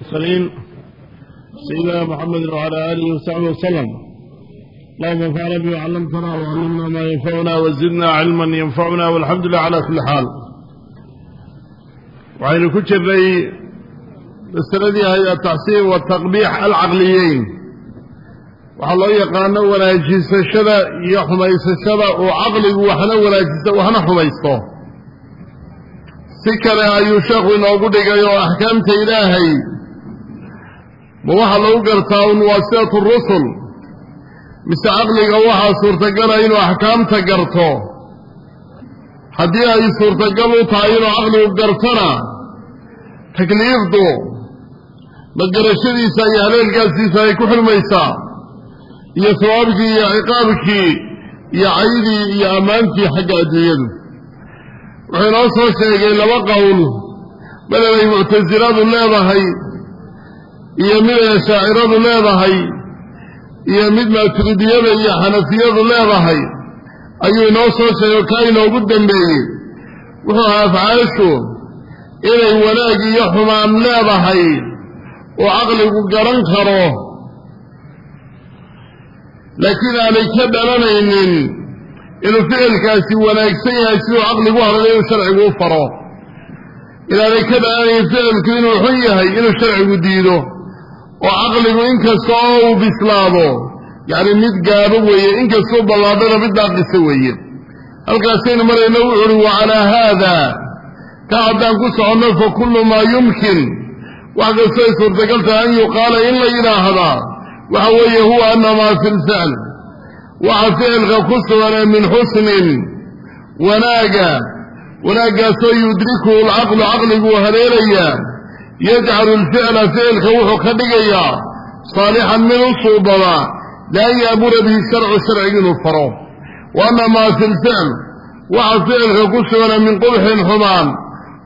المرسلين سيدنا محمد وعلى آله وصحبه وسلم اللهم انفعنا بما علمتنا وعلمنا ما ينفعنا وزدنا علما ينفعنا والحمد لله على كل حال وعين كتري السندي هي التعصير والتقبيح العقليين وحالله يقانا وناجيس الشدى يحميس الشدى وعقلي وحنا وناجيس وحنا حميسته سكر أيو شيخ إنه قدق أحكامت إلهي ma waxaa lagu gartaa un waasitatu rusul mise caqliga waxaa suurtagala inuu axkaamta garto. Haddii ay suurtagal u tahay inuu caqligu gartona takliifdu ma garashadiisa iyo haleelkaasiisa ay ku xirmaysaa iyo sawaabkii iyo ciqaabkii iyo caydii iyo ammaantii xagga adduunyadu wuxuu inoo soo sheegay laba qowl bedelay muctasiladu leedahay iyo mid ay shaaciradu leedahay iyo mid maaturidiyada iyo xanafiyadu leedahay ayuu inoo soo sheegay kaa inoogu dambeeyey. Wuxuu ahaa afcaashu inay wanaag iyo xumaan leedahay oo caqligu garan karo. Laakiin aanay ka dhalanaynin inuu ficilkaasi wanaagsan yahay siduu caqligu hadlay inuu sharcigu u faro. Inaanay ka dhalanaynin ficilku inuu xun yahay inuu sharcigu diido oo caqligu inkasta oo uu bislaado yacni mid gaabo weeye inkastuu ballaadhana mid daaqisa weeye. Halkaasaynu marayno wuxu uhi wa calaa haada ka haddaan ku soconno fa kullu maa yumkin. Wax kastoy suurtagal tahay an yuqaala in la yidhaahdaa waxa weeye huwa ana maa fi lficl waxa ficilka ku suganee min xusnin wanaaga. Wanaaggaasoo yudrikuhu lcaqlu caqliguu haleelayaa yajcalu alficla ficilka wuxuu ka dhigayaa saalixan mid u suubada lian yaamura bihi sharcu sharciga inuu faro. Wa ana maa fi lficl waxa ficilka ku sugana min qubxin xumaan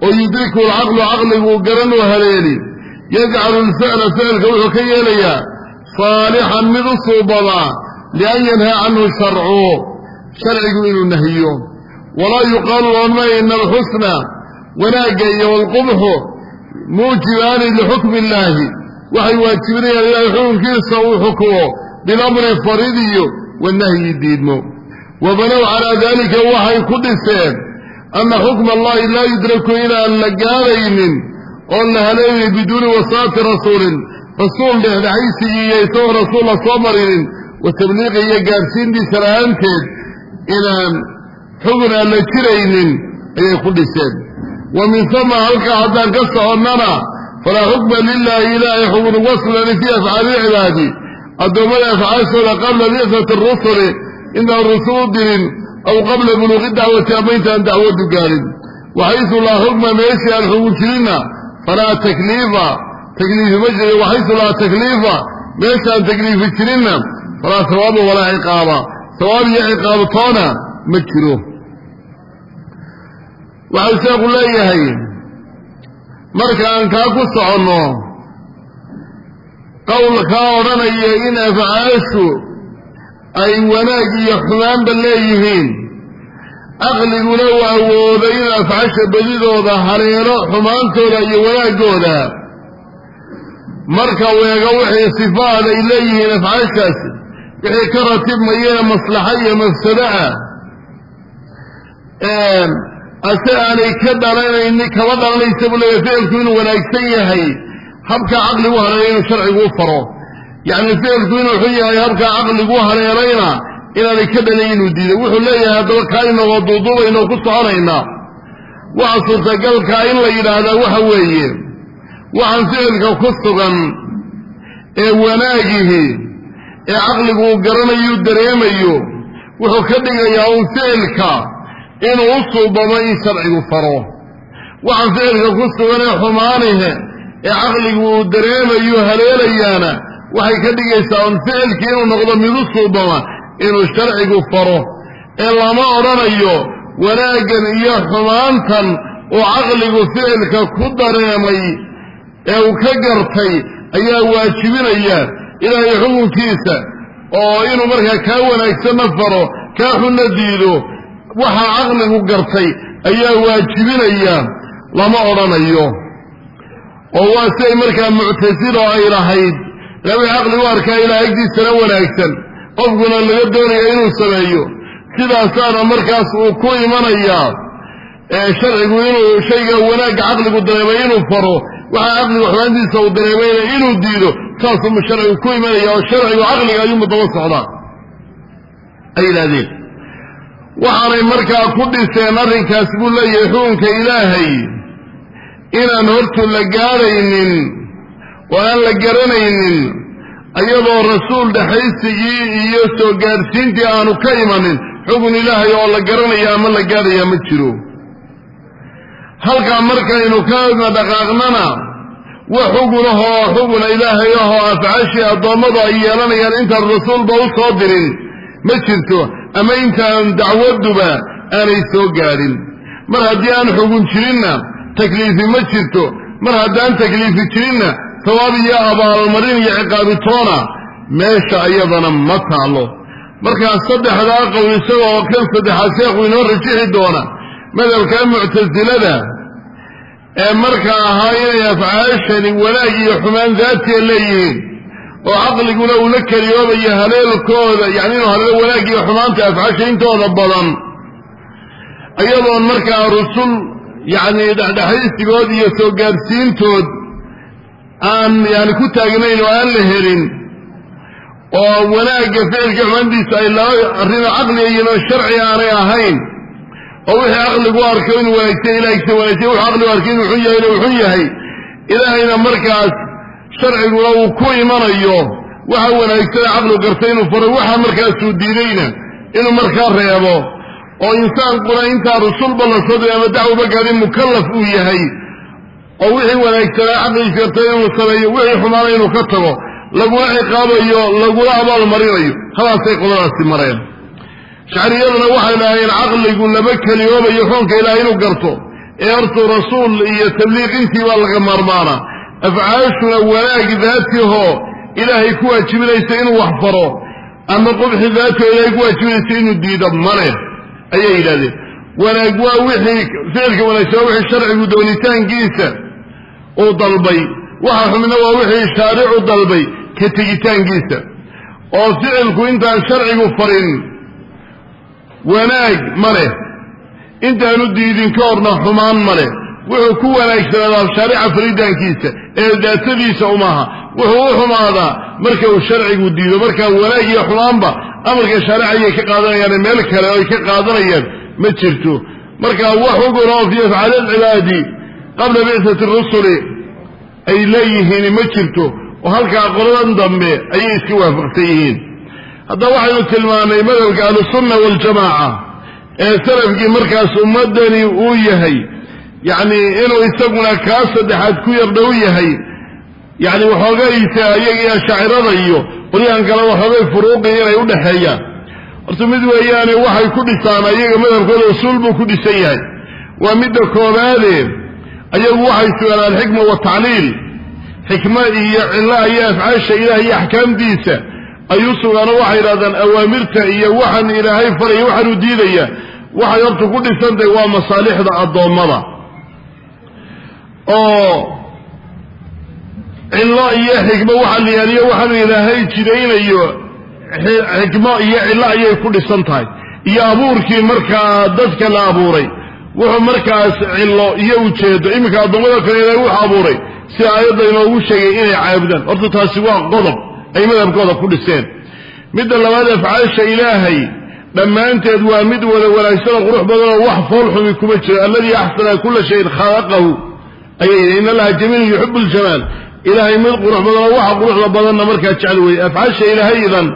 oo yudrikuhu lcaqlu caqliguu garan u haleeli yajcalu alficla ficilka wuxuu ka yeelayaa saalixan mid u suubada lian yanhaa canhu sharcu sharcigu inuu nahiyo walaa yuqaalu loodmaya ina alxusna wanaagga iyo walqubxu muujibaani lixukmi illaahi waxay waajibinayaan ilaahay xukunkiisa uu xukumo. Bilamri faridiyo wanahyi diidmo. Wa banow calaa daalika waxay ku dhiseen anna xukma allahi laa yudraku inaan la gaaraynin oon la haleelaynin biduuni wasaati rasuulin. Rasuul dhexdhexaysigii iyo isagoo rasuul soo marinin wa tabliiqi iyo gaarsiintiisa la'aanteed inaan xukun aan la jiraynin ayay ku dhiseen wa min hama halkaa haddaan ka soconnana falaa xukma lilaahi ilaahay xukun uga sugnani fii afcaali cibaadi. Addoommada afcaashooda qabla bi'sati rusuli intaan rusul u dirin aw qabla buluuqi dacwati ama intaan dacwadu gaarin. Waxaysu laa xukma meeshii aan xugun jirinna falaa takliifa. Takliifi ma jiro waxaysu laa takliifa. Meeshaan takliifi jirinna falaa sawaaba walaa ciqaaba. Sawaab iyo ciqaabtoona ma jiro waxau sheekhu leeyahay marka aan kaa ku soconno qowlkaa odhanaya in afcaashu ay wanaag iyo xumaanba leeyihiin. Caqliguna uu awoodo in afcasha bedidooda haleelo xumaantooda iyo wanaaggooda. Marka weega wixii sifaad ay leeyihiin afcaashaasi wixii ka ratibmayee maslaxa iyo mafsado ah ase aanay ka dhalanayni kama dhalanaysa buu leeyahy ficilku inuu wanaagsan yahay. Habkaa caqligu haleelay inuu sharcigu u faro. Yacni ficilku inuu xun yahay habkaa caqligu haleelayna inaanay ka dhalayn inuu diido. Wuxuu leeyahay haddaba kaainagoo duuduubaynoo ku soconaynaa waxa suurtagalkaa in la yidhaahdaa waxa weeye. Waxaan ficilka ku sugan ee wanaagihi ee caqligu uu garanayu dareemayo wuxuu ka dhigayaa un ficilka inuu u suubamo in sharcigu faro. Waxaan ficilka ku suganee xumaanihe ee caqligu uu dareemayo haleelayaana waxay ka dhigaysaa un ficilkii inuu noqdo mid u suubama inuu sharcigu faro. Ee lama odhanayo wanaaggan iyo xumaantan uu caqligu ficilka ku dareemay ee uu ka gartay ayaa waajibinaya ilaahay xukunkiisa. Oo inuu markaa kaa wanaagsanna faro kaa xunna diido waxaa caqligu gartay ayaa waajibinaya lama odhanayo. oo waa siday markaa muctasilo ay lahayd labi caqli u arkaa ilaa agtiisana wanaagsan. qofkuna laga doonaya inuu sameeyo. sidaasaana markaas uu ku imanayaa sharcigu inuu shayga wanaagga caqligu dareemay inuu faro waxa caqligu xumaantiisa uu dareemayna inuu diido saasuma sharcigu ku imanaya oo sharcigu caqliga ayuunba daba socdaa. ay yidhahdeen waxaanay markaa ku dhiseen arrinkaas buu leeyahay xukunka ilaahay inaan hortu la gaadhaynin oo aan la garanaynin ayadoo rasuul dhexaysigii iyo soo gaadhsiintii aanu ka imanin xukun ilaahay oo la garanaya ama la gaadhaya ma jiro. Halkaa markaynu ka dhaqaaqnana wax xugunahoo xuguna ilaahay ahoo afcaashii addoommadu ay yeelanayaan intaan rasuulba u soo dirin ma jirto ama intaan dacwaduba aanay soo gaadhin. Mar haddii aan xugun jirinna takliifi ma jirto. Mar haddaan takliifi jirinna sawaab iyo abaalmarin iyo ciqaabitoona meesha iyadana ma taalo markaa saddexdaa qowl isagoo kan saddexaad sheekhu inoo rajixi doona madhabka muctasilada ee markaa ahaa inay afcaashani wanaag iyo xumaan daatiya leeyihiin oo caqliguna uu la keliyoobayo haleelkooda yacni inuu haleelo iyo xumaanta afcaasha intooda badan. Iyadoon markaa rusul yacni dhexdhexaysigood iyo soo gaadhsiintood aan yani ku taagnayn oo aan la helin oo wanaagga ficilka xumaantiisa ay laba arrino caqliga sharci aanay ahayn oo wixii caqligu arko inuu wanaagsan ilaahigsa wanaagsan wuxuu caqligu arkay inuu xun yahay inuu xun yahay ilaahayna markaas sharciguna uu ku imanayo. Waxa wanaagsana caqligu gartay inuu faro waxa markaasuu diidayna inuu markaa reebo. Oo insaankuna intaa rusulba la soo ama dacwaba gaadhin mukallaf uu yahay. Oo wixii wanaagsanaa caqligiis gartay inuu sameeyo wixii xumaana inuu ka tago laguna ciqaabayo laguna abaalmarinayo hadaasay qoladaasi mareen. Shacriyaduna waxay dhahayeen caqligu lama keliyoobayo xoonka ilaah inuu garto. Ee hortuu rasuul iyo tabliiq intiibaa laga maarmaana afcaashuna wanaag daatihoo ilaahay ku waajibinaysa inuu wax faro ama qubxi daatiho ilaahay ku waajibinaysa inuu diido male ayay yidhahdeen wanaag waa wixii ficilka wanaagsan waa wixii sharcigu doonitaankiisa uu dalbay. Waxa xumina waa wixii shaaricu dalbay ka tegitaankiisa. Oo ficilku intaan sharcigu farin wanaag ma leh. Intaanu diidin ka horna xumaan ma leh wuxuu ku wanaagsanaadaa shaarica faridaankiisa ee daatadiisa umaha wuxuu u xumaadaa marka uu sharcigu diido markaa wanaag iyo xumaanba amarka shaarica ayay ka qaadanayaan meel kale oo ay ka qaadanayaan ma jirto. Marka wax ugunoo fi afcaali alcibaadi qabla bicati rusuli ay leeyihiin ma jirto oo halkaa qoladan dambe ayay iska waafaqsan yihiin. Haddaba waxaynu tilmaanay madhabka ahlusunna waljamaaca ee salafkii markaas ummadani uu yahay yacni inuu isaguna kaa saddexaad ku yar dhow yahay. Yacni waxoogaysa iyagii ashaacirada iyo qolyahan kale waxoogay furuuqi inay u dhexeeyaan. Horta mid weeyaane waxay ku dhisaan ayaga madhabkooda usuul buu ku dhisan yahay. Waa midda koobaade ayagu waxay sugaan alxikma watacliil xikma iyo cillaha iyo afcaasha ilaah iyo axkaamtiisa ayuu sugaano waxay yidhahdaan awaamirta iyo waxaan ilaahay faraya waxaanu diidaya. Waxay horta ku dhisantahay waa masaalixda addoommada oo cillo iyo xikmo waxa la yaaliyo waxaanu ilaahay jiraynayo xikmo iyo cillo ayay ku dhisan tahay. Iyo abuurkii markaa dadka la abuuray wuxuu markaas cillo iyo ujeedo iminka addoommada kale ilaahay wuxuu abuuray si aayadda inoogu sheegay inay caabudaan. Horta taasi waa qodob ay madhabkooda ku dhiseen. Midda labaad afcaasha ilaahay dhammaanteed waa mid wada wanaagsanoo qurux badanoo wax foolxumi kuma jiro alladii axsana kula shayin khalaqahu ayay in allaha jamiilun yuxibu ljamaal ilaahay mid qurux badanoo waxa quruxda badanna markaa jecel weeye. Afcaasha ilaahaydan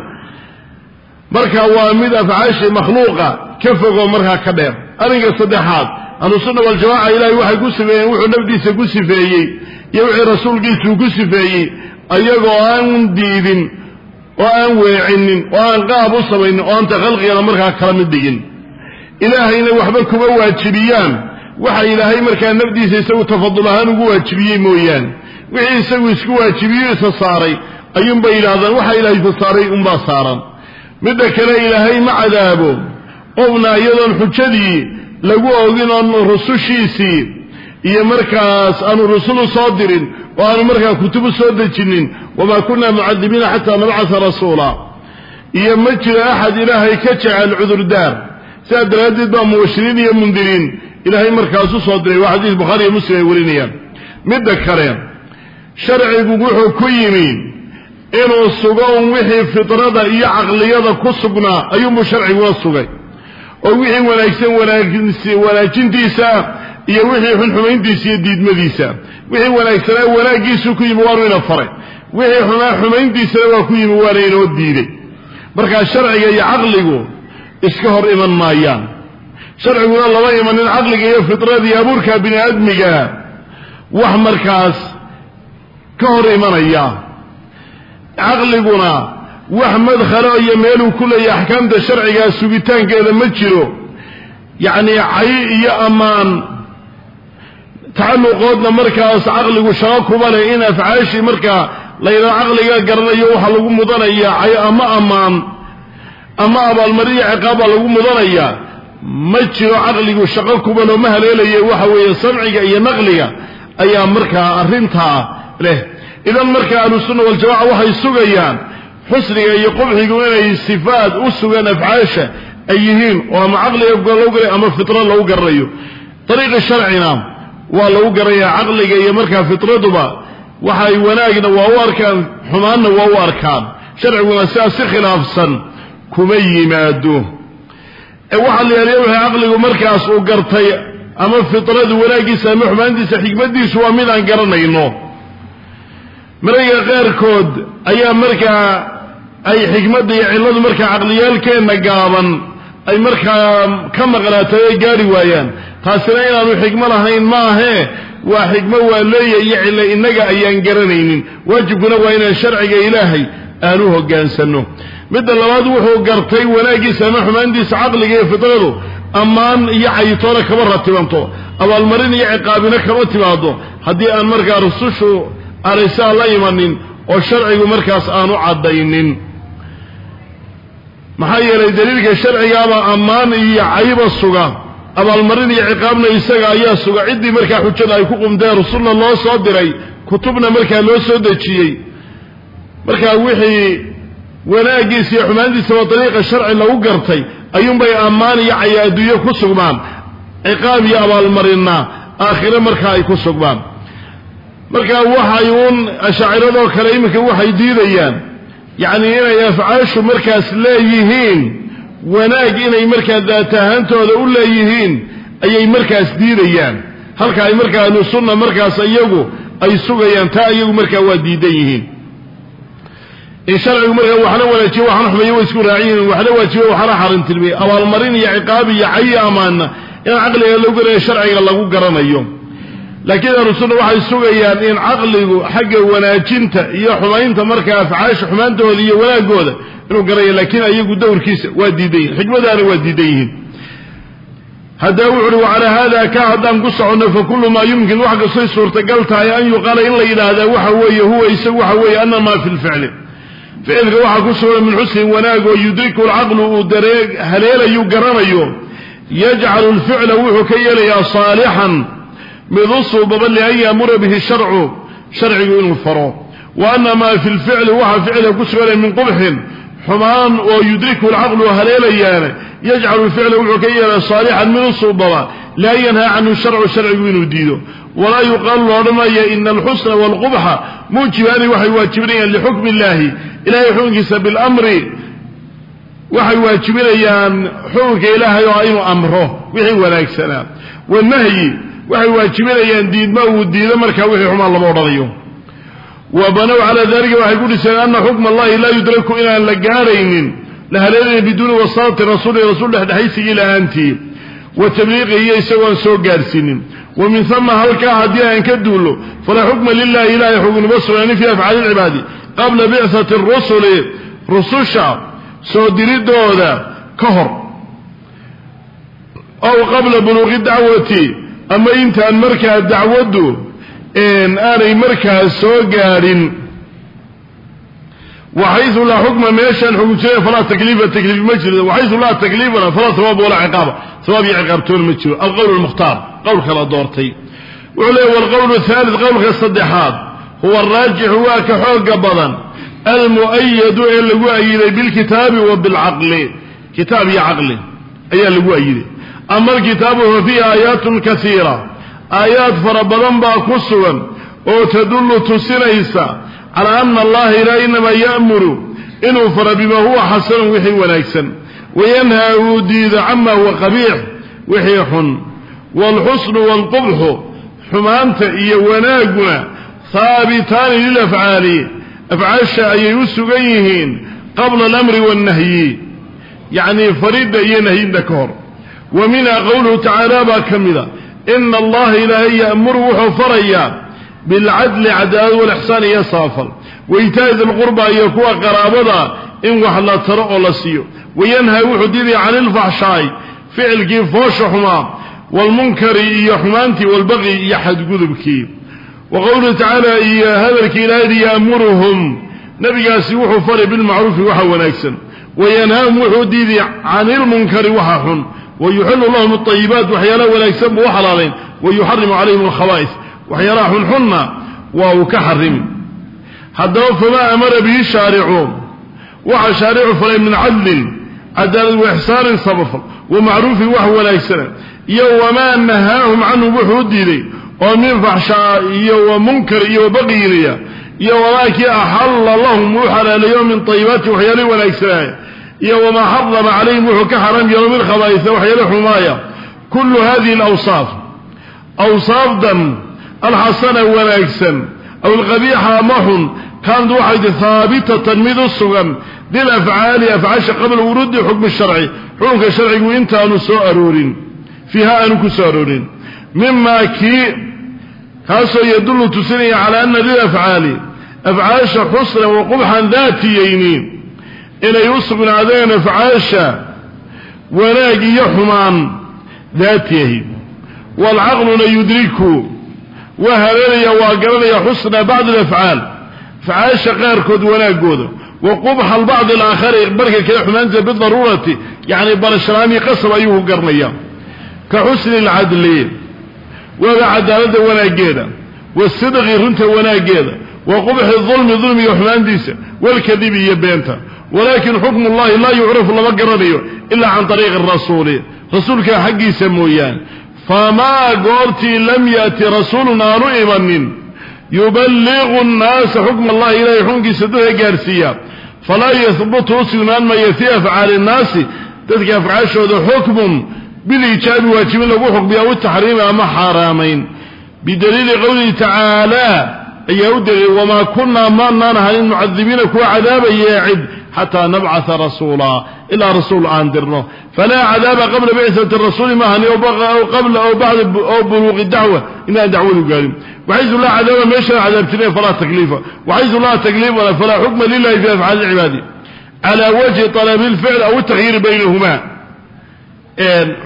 marka waa mid afcaasha makhluuqa ka fogoo markaa ka dheer. Arrinka saddexaad ahlusunna waljamaca ilahay waxay ku sifeeyeen wuxuu nafdiisa ku sifeeyey iyo wixii rasuulkiisuu ku sifeeyey ayagoo aan diidin oo aan weecinin oo aan qaab u samaynin oo aanta khalqigana markaa kala mid dhigin. Ilaahayna waxba kuma waajibiyaan waxa ilaahay markaa nafdiisa isagu tafadul ahaan ugu waajibiyey mooyaane wixii isagu isku waajibiyo isa saaray ayuunbay yidhahdaan waxa ilaahay isa saaray unbaa saaran. Midda kale ilaahay ma cadaabo. Qofna iyadoon xujadii lagu ogin oon rusushiisii iyo markaas aanu rusulu soo dirin oo aanu markaa kutubu soo dejinin wamaa kunna mucadibiina xataa nabcasa rasuula. Iyo ma jiro axad ilaahay ka jecel cudurdaar. Sidaa daraaddeed baa mubashiriin iyo mundiriin ilaahay markaasu soo diray waa xadiis bukhaari iyo muslim ay warinayaan. Midda kale sharcigu wuxuu ku yimi inuu sugo un wixii fitrada iyo caqliyada ku sugnaa ayuunbuu sharciguna sugay. Oo wixii wanaagsan wanaajintiisa iyo wixii xunxumayntiisa iyo diidmadiisa. Wixii wanaagsanaa wanaaggiisuu ku yimi waanu ina faray. Wixii xumaa xumayntiisana waa ku yimi waana inoo diiday. Markaa sharciga iyo caqligu iska hor iman maayaan sharciguna lama imanin caqliga iyo fitrada iyo abuurka bini aadmiga wax markaas ka hor imanaya. Caqliguna wax madkhalo iyo meeluu ku leeyahay axkaamta sharcigaa sugitaankeeda ma jiro. Yacnii cay iyo ammaan tacalluqoodna markaas caqligu shaqo kuma leh in afcaashii markaa laydhaha caqliga garanayo waxaa lagu mudanaya cay ama ammaan ama abaalmarin iyo ciqaabbaa lagu mudanaya ma jiro caqligu shaqo kuban oo ma haleelaya waxa weeye samciga iyo naqliga ayaa markaa arrintaa leh. Idan marka ahlusunna waljamaca waxay sugayaan xusniga iyo qubxigu inay sifaad u sugaan afcaasha ay yihiin oo ama caqliga lagu garay ama fitra lagu garanayo dariiqi sharcina waa lagu garanaya caqliga iyo markaa fitraduba waxay wanaagna waa u arkaan xumaanna waa u arkaan. Sharciguna sidaas si khilaafsan kuma yimaado waxaa la yaaliya wixii caqligu markaas uu gartay ama fitradu wanaaggiisa ama xumaantiisa xikmaddiisu waa mid aan garanayno. Marayga qaarkood ayaa markaa ay xikmadda iyo cilladu markaa caqliyaalkeenna gaaban ay markaa ka maqnaatay ay gaari waayaan. Taasina inaanu xikmo lahayn maahee waa xikmo waa leeya iyo cillo innaga ayaan garanaynin. Waajibkuna waa inaan sharciga ilaahay aan u hoggaansanno midda labaad wuxuu gartay wanaaggiisa ama xumaantiisa caqliga iyo fitradu ammaan iyo cayitoona kama ratibanto. Abaalmarin iyo ciqaabina kama timaado haddii aan markaa rusushu aanay saa la imanin oo sharcigu markaas aanu caddaynin. Maxaa yeelay daliilka sharcigaaba ammaan iyo cayba suga. Abaalmarin iyo ciqaabna isaga ayaa suga. Ciddii markaa xujada ay ku qumteen rusulna loo soo diray kutubna markaa loo soo dejiyey. Markaa wixii wanaaggiisa iyo xumaantiisaba dariiqa sharci lagu gartay ayuunbay ammaan iyo caya adduunyo ku sugmaan. Ciqaab iyo abaalmarinna aakhire markaa ay ku sugmaan. Marka waxay uun ashaaciradoo kale iminka waxay diidayaan. Yacni inay afcaashu markaas leeyihiin wanaag inay markaa daata ahaantooda u leeyihiin ayay markaas diidayaan. Halka ay markaa ahlu sunna markaas iyagu ay sugayaan taa iyagu markaa waa diidan yihiin in sharcigu markaa waxna wanaajiye waxna xumeeye way isku raaciyiin waxna waajibe waxna xarintilmiyey abaalmarin iyo ciqaab iyo cayi amaana in caqliga lagu garanayo sharciga lagu garanayo. Laakiin ahlusunna waxay sugayaan in caqligu xagga wanaajinta iyo xumaynta markaa afcaasha xumaantooda iyo wanaagooda inuu garaya laakiin ayagu dowrkiisa waa diidan yihiin xikmadaana waa diidan yihiin. Haddaba wuxu uhi wacalaa haada ka haddaan ku soconno fa maa yumkin. Wax kastoy suurtagal tahay an yuqaala in la yidhaahdaa waxa weeye huwa isagu waxa weeye ana maa fi lficli ficilka waxaa ku sugan min xusnin wanaag oo yudriku lcaqlu uu daree haleelayu garanayo. Yajcalu lficla wuxuu ka yeelayaa saalixan mid u suubaba lian yaamura bihi sharcu sharcigu inuu faro. Wa ana maa fi lficli waxaa ficilka ku suganay min qubxin xumaan oo yudriku lcaqlu haleelayaana yajcalu lficla wuxuu ka yeelaya saalixan mid u suubaba lian yanhaa canhu sharcu sharcigu inuu diido. Walaa yuqaalu loodhanaya ina alxusna waalqubxa muujibaani waxay waajibinayaan lixukmi illahi ilahay xukunkiisa bilamri waxay waajibinayaan xukunka ilaahay oo inuu amro wixii wanaagsanaa. Wanahyi waxay waajibinayaan diidma uu diido markaa wixii xumaan lama odhanayo wa banow calaa dalika waxay ku dhiseen ana xukma allahi laa yudraku inaan la gaaraynin la haleelaya biduuni wasaati rasuuli rasuul dhexdhexaysigii la'aantii wa tabliiqihi iyo isagoon soo gaarsiinin. Wa min hama halkaa haddii aan ka duullo falaa xukma lilahi ilahay xugnuma sugnaani fii afcaali lcibaadi qabla bicati rusuli rususha soo diridooda ka hor. Ow qabla buluuqi dacwati ama intaan markaa dacwaddu aanay markaa soo gaadhin. Waxaysu laa xukma meeshaan xukun jira falaa takliifa takliif ma jiro. Waxaysu laa takliifana falaa sawaab walaa ciqaaba. Sawaab iyo ciqaabtoona ma jiro. Alqowl lmukhtaar qowlka la doortay. Wuxuu leey walqowlu haalid qowlka saddexaad huwa araajixu waa ka xooga badan. Almu'ayadu ee lagu ayiday bilkitaabi wa bilcaqli. Kitaab iyo caqli ayaa lagu ayiday ama alkitaabu fa fiihi aayaatun kasiira aayaad fara badan baa ku sugan oo tadullu tusinaysa calaa ana allaha ilaa inamaa ya'muru inuu fara bima huwa xasanun wixii wanaagsan wayanhaa uu diido cama huwa qabiix wixii xun. Waalxusnu waalqubxu xumaanta iyo wanaagguna haabitaani lilafcaali afcaasha ayay u sugan yihiin qabla alamri wannahyi yacnii faridda iyo nahyinta ka hor. Wa minha qowluhu tacaala baa ka mida ina allaha ilaahay ya'muru wuxuu farayaa bilcadli cadaalad walixsaan iyo saafal waitaa'i dilqurba iyo kuwa qaraabada in wax la taro oo la siiyo. Wayanhaa wuxuu diidaya cani ilfaxshaay ficilkii foosha xumaa waalmunkari iyo xumaantii walbaqi iyo xadgudubkii. Wa qowluhu tacaala iyo hadalkii ilaahay ya'muruhum. Nabigaasi wuxuu faray bilmacruufi waxa wanaagsan. Wayanhaahum wuxuu diidaya cani ilmunkari waxa xun wayuxilu lahum alayibaat waxyaalaha wanaagsan buu u xalaalayn wayuxarimu calayhim alkhabaa'is waxyaalaha xunxunna waa uu ka xarimi haddaba famaa amara bihi shaaricu waxa shaaricu falay min cadlin cadaalad wa ixsaanin sabafal wa macruufin wax wanaagsana iyo wamaa nahaahum canhu wuxuu u diiday oo min faxshaa iyo wa munkar iyo wanaagsanaya iyo wamaa xarama calayhim wuxuu ka xaram yeelo min khabaa'isa waxyaala xumaaya. Kullu hadihi alawsaaf. Awsaafdan alxasana wanaagsan aw alqabiixa ama xun kaanad waxay ti haabitatan mid u sugan bilafcaali afcaasha qabla wuruudi xukmi sharci xukunka sharcigu intaanu soo aroorin fiiha aanu ku soo aroorin. Mima kii kaasoo yadullu tusinaya calaa ana lilafcaali afcaasha xusnan wa qubxan inay u sugnaadeen afcaasha wanaag iyo xumaan daatiyahi waalcaqluna yudriku waa haleelaya waa garanaya xusna bacdi alafcaal. Afcaasha qaarkood wanaagooda wa qubxa albacdi alaakhari barka kale xumaanta bidaruurati yacni barashalaami qasab ayuu garanaya. Ka xusni alcadli waaba cadaaladda wanaaggeeda. Wasidqi runta wanaaggeeda. Wa qubxi dulmi dulmiga xumaantiisa. Walkadibi iyo beenta walakin xukmu llahi laa yucrafu lama garanayo ilaa can ariiqi rasuuli. Rasuulka xaggiisa mooyaane famaa goortii lam yaati rasuulun aanu imanin. Yuballiqu nnaasa xukma allahi ilahay xukunkiisa dadka gaarsiiya. Falaa yahbutu u sugnaan maya fii afcaali nnaasi dadka afcaashooda xukmun bilijaabi waajibin lagu xukmiya aw taxriimi ama xaaraamayn. Bidaliili qowlihi tacaala ayaa u daliilay wamaa kunaa maanaan ahanin mucadibiina kuwa cadaabaya cid xataa nabcaa rasuula ilaa rasuul aan dirno falaa cadaaba qabla bicati rasuuli maahani qabla o bacda oo buluuqi dacwa inaan dacwadu gaarin waxaysu laa cadaaba meeshaan cadaabtireen falaa takliifa waxaysu laa takliifana falaa xukma lilahi fi afcaali cibaadi cala wajhi talabi lficl aw takyiiri baynahuma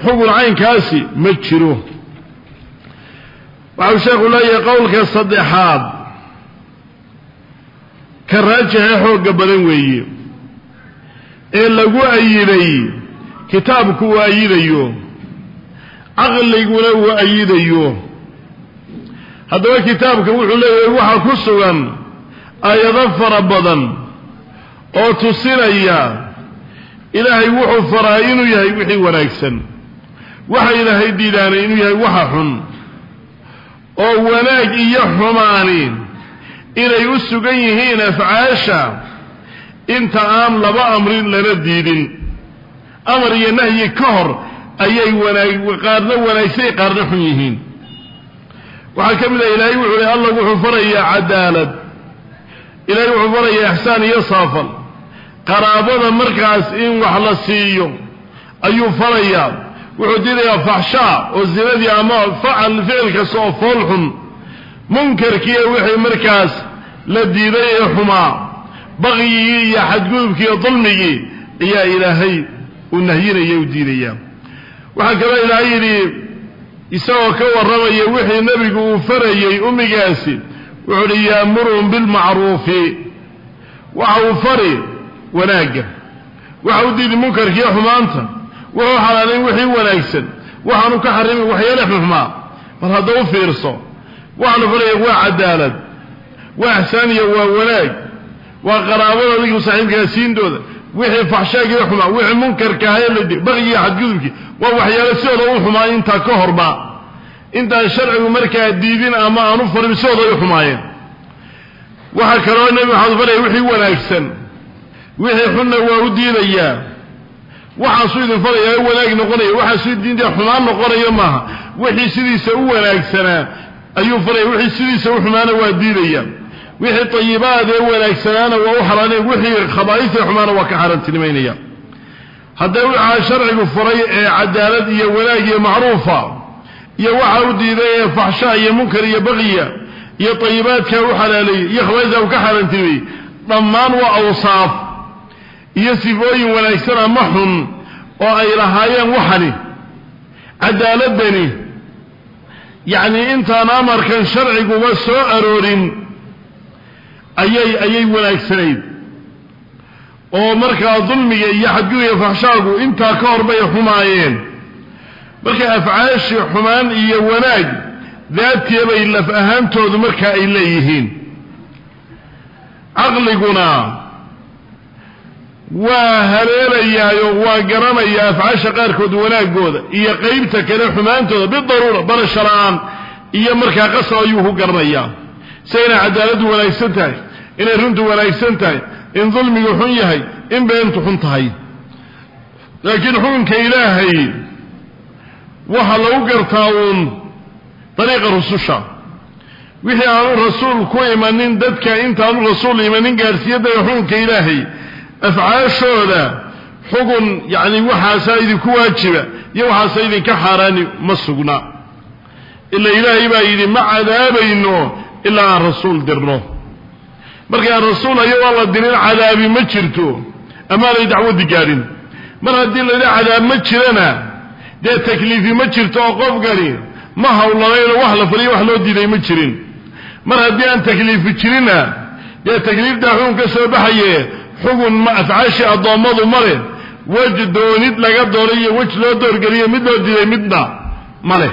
xukun caynkaasi ma jiro waxau sheekhu leeyahay qowlka saddexaad ka raajixee xoogga badan weeye ee lagu ayiday kitaabku uu ayidayo caqliguna uu ayidayo. Haddaba kitaabka wuxuu leeyahay waxaa ku sugan aayado fara badan oo tusinaya ilaahay wuxuu faraa inuu yahay wixii wanaagsan. Waxa ilaahay diidaanay inuu yahay waxa xun oo wanaag iyo xumaani inay u sugan yihiin afcaasha inta aan laba amrin lana diidin. Amar iyo nahyi ka hor ayay wanaag qaarna wanaagsay qaarna xun yihiin. Waxaa ka mid ah ilaahay wuxuu leh allah wuxuu farayaa cadaalad. Ilaahay wuxuu farayaa ixsaan iyo saafal qaraabada markaas in wax la siiyo ayuu farayaa. Wuxuu diidayaa faxshaa oo zinadii ama facal ficil kasta oo fool xun. Munkarkiiyo wixii markaas la diiday ee xumaa baqyigii iyo xadgudubkii iyo dulmigii ayaa ilaahay uu nahyinaya u diidaya waxaa kaloo ilaahay yidhi isagoo ka warramaya wixii nebigu uu farayey ummigaasi wuxuu uhi yaamuruhum bilmacruufi waxa uu fari wanaagga. Waxa u diidi munkarkiiyo xumaanta. Wuxuu xalaalayn wixii wanaagsan. Waxaanu ka xarimin waxyaale xuxmaa mar hadda u fiirso. Faraya waa cadaalad. Waa ixsaaniya waa wanaag waa qaraabada adigu saaxiibkaa siintooda. Wixii faxshaagiiyo xumaa wixii munkarka ahaye la baqigiiyo xadgudubkii waa waxyaalo sidooda u xumaa intaa ka horba intaan sharcigu markaa diidin ama aanu farin sidooda ay xumaayeen. Waxaa kaloo nebi maxamed faraya wixii wanaagsan. Wixii xunna waa u diidayaa. Waxaasuu idin farayaa ee wanaag noqonaya waxaasuu xumaan noqonaya maaha. Wixii sidiisa u wanaagsanaa ayuu faraya wixii sidiisa u xumaana waa diidaya wixii tayibaad ee wanaagsanaana waa u xalaanaya wixii khabaaisee xumaana waa ka xaaraantinimaynaya haddee waxaa sharcigu furay ee cadaalad iyo wanaag iyo macruufa iyo waxa u diiday ee faxshaa iyo munkar iyo baqiya iyo tayibaadkaa u xalaaleeyey iyo khabaaistaa u ka xaaraantinimayey dhammaan waa awsaaf. Iyo sifooyin wanaagsan ama xun oo ay lahaayeen waxani cadaaladani. Yacnii intaan amarkan sharciguba soo aroorin ayay ayay wanaagsanayd. Oo markaa dulmiga iyo xadgudiga faxshaagu intaa ka hor bay xumaayeen. Marka afcaashi xumaan iyo wanaag daadkeebay laf ahaantoodu markaa ay leeyihiin. Caqliguna waa haleelayaayo waa garanayaa afcaasha qaarkood wanaagooda iyo qaybta kale xumaantooda bidaruura barasho la'aan iyo markaa qasab ayuu ku garanayaa. Se inay cadaaladdu wanaagsan tahay inay runtu wanaagsan tahay in dulmigu xun yahay in beentu xun tahay. Laakiin xukunka ilaahay waxa lagu gartaa uun dariiqa rususha. Wixii aanu rasuul ku imanin dadka intaanu rasuul imanin gaadhsiiyadda xukunka ilaahay afcaashooda xugun yacni waxaasaa idinku waajiba iyo waxaasaa idinka xaaraani ma sugna. Ila ilaahay baa yidhi ma cadaabayno ilaa aan rasuul dirno markaan rasuul ayagoo la dirin cadaabi ma jirto. Amaanay dacwaddi gaadhin mar haddii laydha cadaab ma jirana dee takliifi ma jirto oo qofkani ma hawlanayno wax la faliyo wax loo diiday ma jirin. Mar haddii aan takliifi jirinna dee takliiftaa xugun ka soo baxaye xugun ma afcaashii addoommadu male wej doonid laga doonay iyo wej loo doorgeliyo mid loo diiday midna ma leh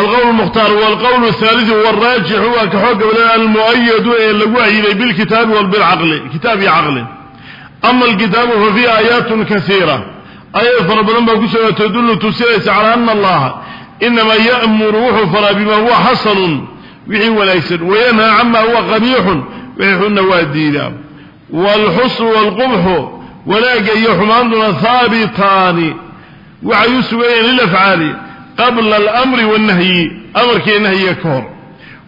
alqowl mukhtaar walqowl haaliu waraajixu waa ka xoog gabale almu'ayadu ee lagu ayiday bilkitaabi walbilcaqli kitaab iyo caqli ama alkitaabu fa fiihi aayaatun kaiira aayad fara badan baa ku soo tadullu tusinaysa calaa ana allaha inamaa ya'muru wuxuu faraa bima huwa xasanun wixii wanaagsan wayanhaa cama huwa qabiixun wixii xunna waa diidaa waalxusnu waalqubxu wanaagga iyo xumaantuna haabitaani waxay u sugayeen lilafcaali qabla alamri wannahyi amarkiiyo nahyiga ka hor.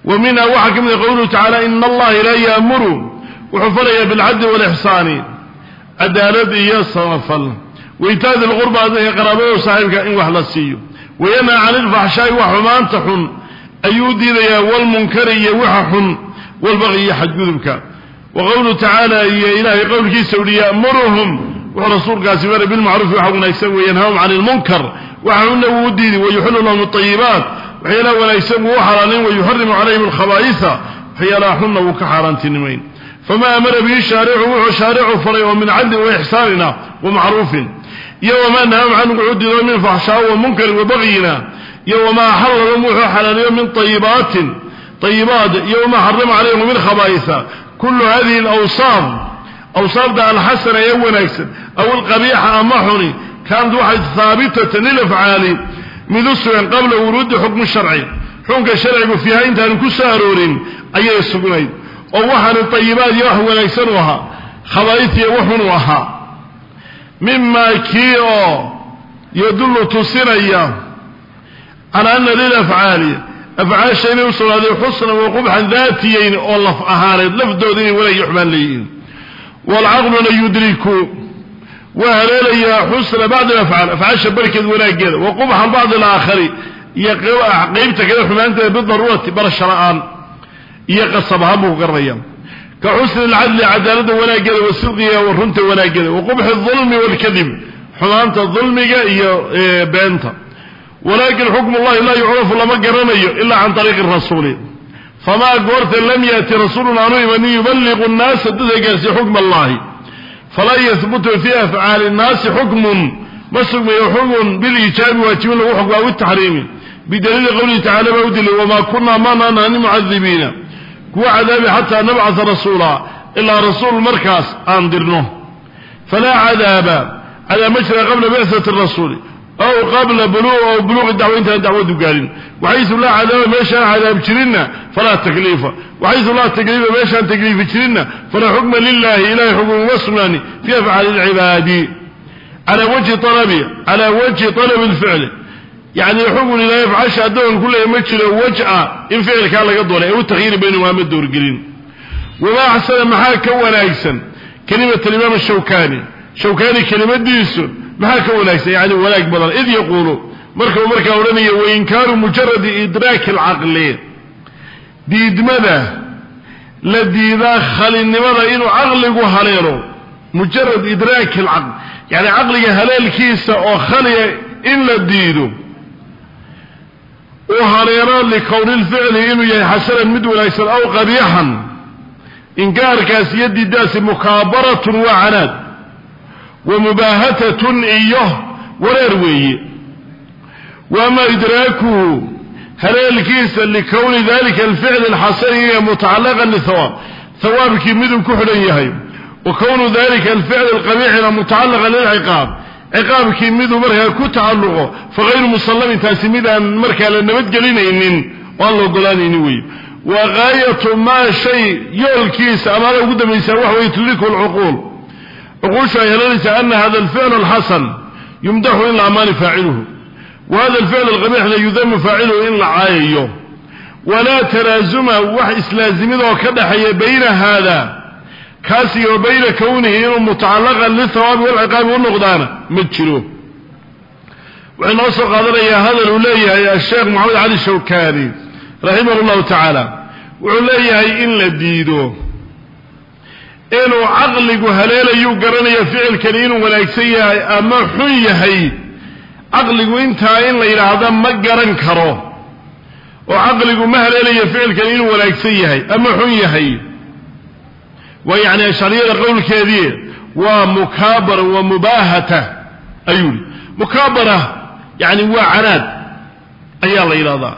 Wa minha waxaa ka mid a qowluhu tacala ina allaha laa yaamuru wuxuu falayaa bilcadli waalixsaani cadaalad iyo samafal. Waitaadi lqurba dadka qaraabado saaxiibka in wax la siiyo. Wayanhaa cani ilfaxshaa'i wax xumaanta xun. Ayuu diidayaa walmunkari iyo waxa xun walbaqi iyo xadgudubka. Wa qowluhu tacaala iyo ilaahay qowlkiisa uhi ya'muruhum wuxuu rasuulkaasi maray bilmacruufi waxa wanaagsan weyanhahum cani ilmunkar waxa xunna wuu diidi wayuxillu lahum alayibaat waxyaalaha wanaagsan wuu u xalaalayn wayuxarimu calayhim alkhabaaisa. Waxyaalaha xunna wuu ka xaaraantinimayn fama amara bihi shaaricu wuxuu shaaricu faray oo min cadlin wa ixsaanina wa macruufin. Iyo wamaa nahahum canhu wuxuu diido min faxshaa wa munkarin wa bagyina iyo wamaa axalla lahum wuxuu xalaaliyo min ayibaatin ayibaat iyo wamaa xarama calayhim min khabaaisa. Kullu hadihi alawsaaf awsaafda alxasana ee wanaagsan aw alqabiixa ama xuni kaanat waxay haabitatan lilafcaali mid u sugan qabla wuruudi xukmi sharci xukunka sharcigu fiiha intaanu ku soo aroorin ayay sugnayd oo waxaanu tayibaad iyo wax wanaagsan u ahaa khabaaisiya waxunuu ahaa mimaa kii oo yadullu tusinaya calaa ana lilafcaali afcaasha inay u sugnaaday xusnan wa qubxan daatiyeyn oo laf ahaaneed laftooda inay wanaag iyo yudriku waa haleelayaa xusna bacdi alafcaal afcaasha barkeed wanaaggeeda wa qubxan bacdi alaakhari iyo qeybta kale xumaanteeda bidaruurati barasha la'aan iyo qasab ahaan buu ku garanaya. Ka xusni alcadli cadaaladda wanaaggeeda wa sidqiga wa runta wanaaggeeda wa qubxi dulmi waalkadib xumaanta dulmiga iyo beenta. Walakin xukm ullahi laa yucrafu lama garanayo ila can ariiqi rasuuli. Famaa goorta lam yaati rasuulun aanu imanin yuballiqu nnaasa dadka gaarsiiye xukm allahi falaa yahbutu fii afcaali nnaasi xukmun ma sugmayo xukmun bilijaabi waajibin lagu xukma aw itaxriimi bidaliili qowlihi tacala baa u dilay wamaa kunaa maana nahni mucadibiina kuwa cadaabi xataa nabcata rasuula ilaa rasuul markaas aan dirno. Falaa cadaaba cadaab ma jira qabla bicati rasuuli aw qabla aw buluuqi dacwa intaan dacwadu gaarin waxaysu laa cadaaba meeshaan cadaab jirinna falaa takliifa waxaysu laa takliifa meeshaan takliifi jirinna falaa xukma lilahi ilahay xukm uma sugnaani fi afcaali lcibaadi calaa wajhi alabi calaa wajhi alabi lficli yani xukun ilaahay afcaasha addoon ku leeya ma jiro waj'a in ficilkaa laga doonay ee u takyiiri baynahuma ma doorgelin wamaa axsana maxaa ka wanaagsan kelimat alimaam shawkani shawkani kelimadiisu maxaa ka wanaagsan? Yani wanaag badan. Id yaquulu. Markau markaa odhanaya wainkaaru mujaradi idraaki alcaqli diidmada la diidaa khalinimada inuu caqligu haleelo. Mujarad idraaki alcaql. Yani caqliga haleelkiisa oo khaliya in la diido. Uu haleelo likowni lficli inuu yahay xasanan mid wanaagsan aw qabiixan inkaarkaas iyo diidaasi mukaabaratun waa canaad wa mubaahatatun iyo wareer weeye. Wa ama idraakuhu haleelkiisa likowni dalika alficli alxasani iyo mutacallaqan lihawaab hawaabkii miduu ku xidhan yahay. Wa kownu dalika alficli alqabiixina mutacallaqan lilciqaab. Ciqaabkii miduu markaa ku tacalluqo fagayru musallamin taasi mid aan markaa la nabadgelinaynin oo aan la ogolaanaynin wey wa gaayatu maa shay yoolkiisa amaada ugu dambaysaa waxa weye tudriku lcuquul cuquushu ay helanaysaa ana hada alficl alxasan yumdaxu in la amaani faaciluhu wa hada alficl alqabiixna yudamu faaciluhu in la caayayo walaa taraasuma wax islaazimidoo ka dhaxeeya bayna haada kaasi wa bayna kownihi inuu mutacallaqan lihawaabi walciqaabi u noqdaana ma jiro wuxuu noo soo qaadanayaa hadal uu leeyahay asheekh moxamed cali shawkani raximah llahu tacaala wuxuu leeyahay in la diido inuu caqligu haleelayuu garanayo ficilkani inuu wanaagsan yahay ama xun yahay caqligu intaa in la yidhaahda ma garan karo. Oo caqligu ma haleelayo ficilkani inuu wanaagsan yahay ama xun yahay. Waa yani ashariyada qowlkeedii waa mukaabara wa mubaahata ayuu i mukaabara yani waa canaad ayaa la yidhahdaa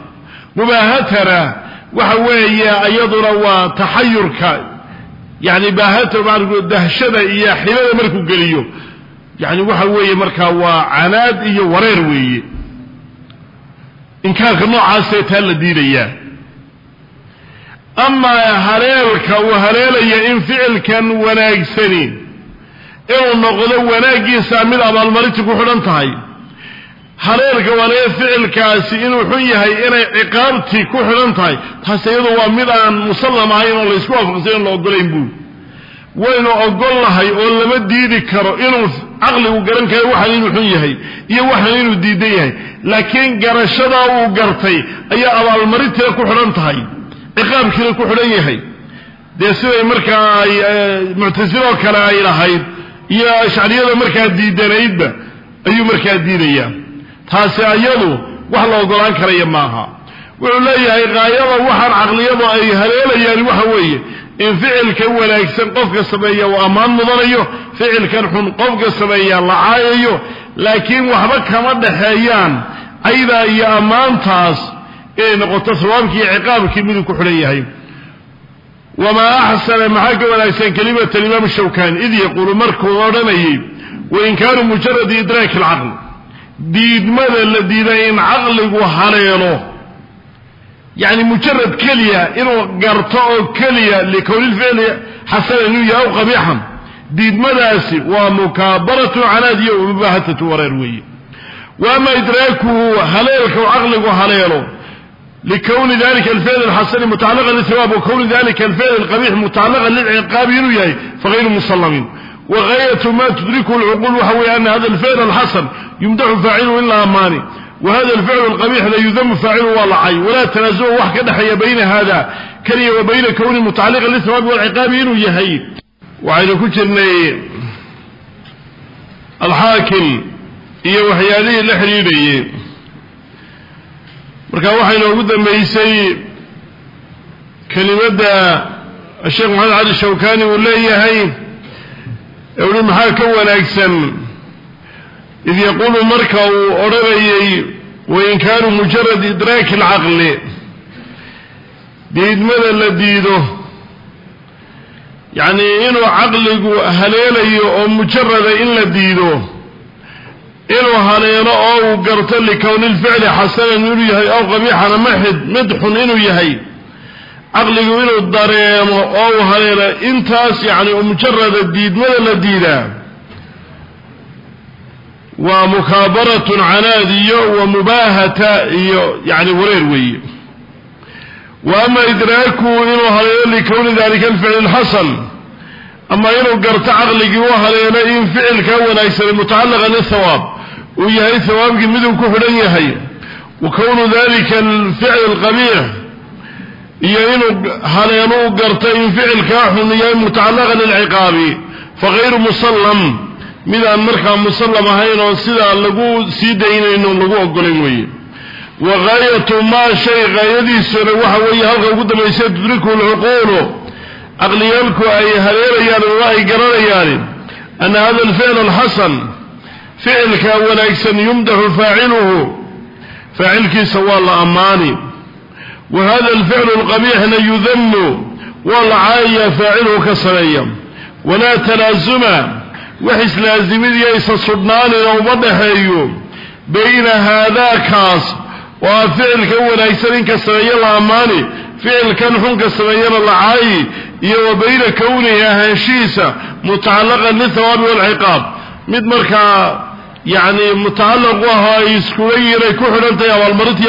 mubaahatana waxa weeye iyaduna waa taxayurka yani baahata maa dahshada iyo xilada markuu geliyo. Yani waxa weeye markaa waa canaad iyo wareer weeye. Inkaarka noocaasee taa la diidayaa. Amaa haleelka uu haleelaya in ficilkan wanaagsani inuu noqdo wanaaggiisa mid abaalmarinti ku xidhan tahay haleelka walee ficilkaasi inuu xun yahay inay ciqaabtii ku xidhan tahay. Taas iyadu waa mid aan musallam ahayn oo laysku waafaqsay in la ogolayn buu. Waynu ogol nahay oo lama diidi karo inuu caqligu garan karo waxan inuu xun yahay iyo waxan inuu diidan yahay. Laakiin garashadaa uu gartay ayaa abaalmarinteeda ku xidhan tahay ciqaabkiina ku xidhan yahay. Dee siday markaa ay muctasiloo kale ay lahayd iyo ashcariyada markaa diidanaydba ayuu markaa diidayaa taasi ayadu wax la ogolaan karaya maaha. Wuxuu leeyahay qaayada waxaan caqliyadu ay haleelayaan waxa weeye in ficilka wanaagsan qofka sameeya uu ammaan mudanayo ficilkan xun qofka sameeya la caayayo laakiin waxba kama dhaxeeyaan aydaa iyo ammaantaas inay noqoto sawaabkii iyo ciqaabkii miduu ku xidhan yahay. Wamaa axsana maxaa ka wanaagsan kelimata alimaam shawkani id yaquulu markuu odhanayay wainkaaru mujaradi idraaki alcaql diidmada la diiday in caqligu haleelo yani mujarad keliya inuu garto oo keliya likowni lficli xasana inuu yahay aw qabiixan. Diidmadaasi waa mukaabaratu canaad iyo mubaahatatu wareer weeye. Wa ama idraakuhu haleelka u caqligu haleelo likowni dalika alficl alxasani mutacalaqan lithawaab wa kowni dalika alficl alqabiix mutacalaqan lilciqaabi inuu yahay fagayru musallamin wagayatu ma tudrikuhu lcuquul waxa weeye ana hada alficl alxasan yumdaxu faaciluhu in la amaani whada alficl alqabiix la yudamu faacilu waa lacay walaa tanaasuca wax ka dhexeeya bayna hada keliya wa bayna kowni mutacaliqan lithawaabi walciqaabi inuu yahay waxaynu ku jirnay alxaakim iyo waxyaalihii la xidhiidhayey marka waxaynu ugu dambaysay kelimadda sheekh maxamed cali shawkani uu leeyahay ee uhi maxaa ka wanaagsan? Id yaquulu marka uu odhanayey wa inkaaru mujarad idraaki alcaqli diidmada la diido yacnii inuu caqligu haleelayo oo mujarada in la diido inuu haleelo oo uu garto likowni lficli xasanan inuu yahay ow qabiixan ama xid mid xun inuu yahay caqligu inuu dareemo oo uu haleelo intaas yacni mujarada diidmada la diidaa. Waa mukaabaratun canaad iyo wa mubaahata iyo yani wareer weeye. Wa ama idraakuhu inuu haleelo likowni dalika alficli lxasan ama inuu garto caqligii u haleelo in ficilkaa wanaagsanay mutacallaqan ithawaab uu yahay hawaabkii miduu ku xidhan yahay. Wa kownu dalika alficli alqabiix iyo inuu haleelo u garto in ficilkaa xun yahay mutacallaqan ilciqaabi fagayru musallam midaan markaa musallam ahayn oo sidaa lagu sii daynayno lagu ogolayn weeye. Wa gaayatu maa shay gaayadiisuna waxa weeye halka ugu dambaysa tudriku lcuquulu caqliyaalku ay haleelayaan oo ay garanayaan ana hada alficl alxasan ficilka wanaagsan yumdaxu faaciluhu faacilkiisa waa la ammaani wa hada alficlu alqabiixna yudamu waa la caayayaa faaciluhu ka sameeya walaa talaasuma wax islaazimidiyo isa sudhnaanina uma dhaxeeyo bayna haadaakaas oo ah ficilka wanaagsan inka sameeye la ammaani ficilkan xunka sameeyana la caayi iyo wa bayna kownihi ahaanshihiisa mutacallaqan lithawaabi walciqaab mid markaa yacni mutacallaq u aho ay iskula yiray ku xidhan tahay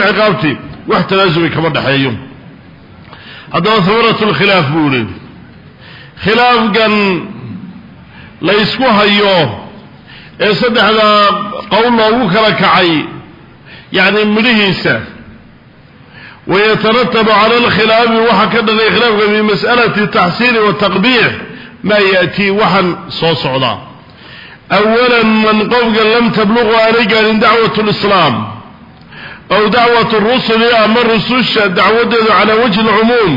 ciqaabtii wax talaasumi kama dhexeeyo. Haddaba hamaratu lkhilaaf buu ihi khilaafkan la ysku hayo ee saddexda qowl loogu kala kacay yacni midhihiisa wayataratabu cala alkhilaafi waxaa ka dhalay khilaafka fi mas'alati taxsiini wataqbiix maa ya'tii waxaan soo socdaa awalan man qofka lam tabluqu aanay gaarin dacwat lislaam aw dacwat rusuli ama rususha dacwadeedu calaa wajhi alcumuum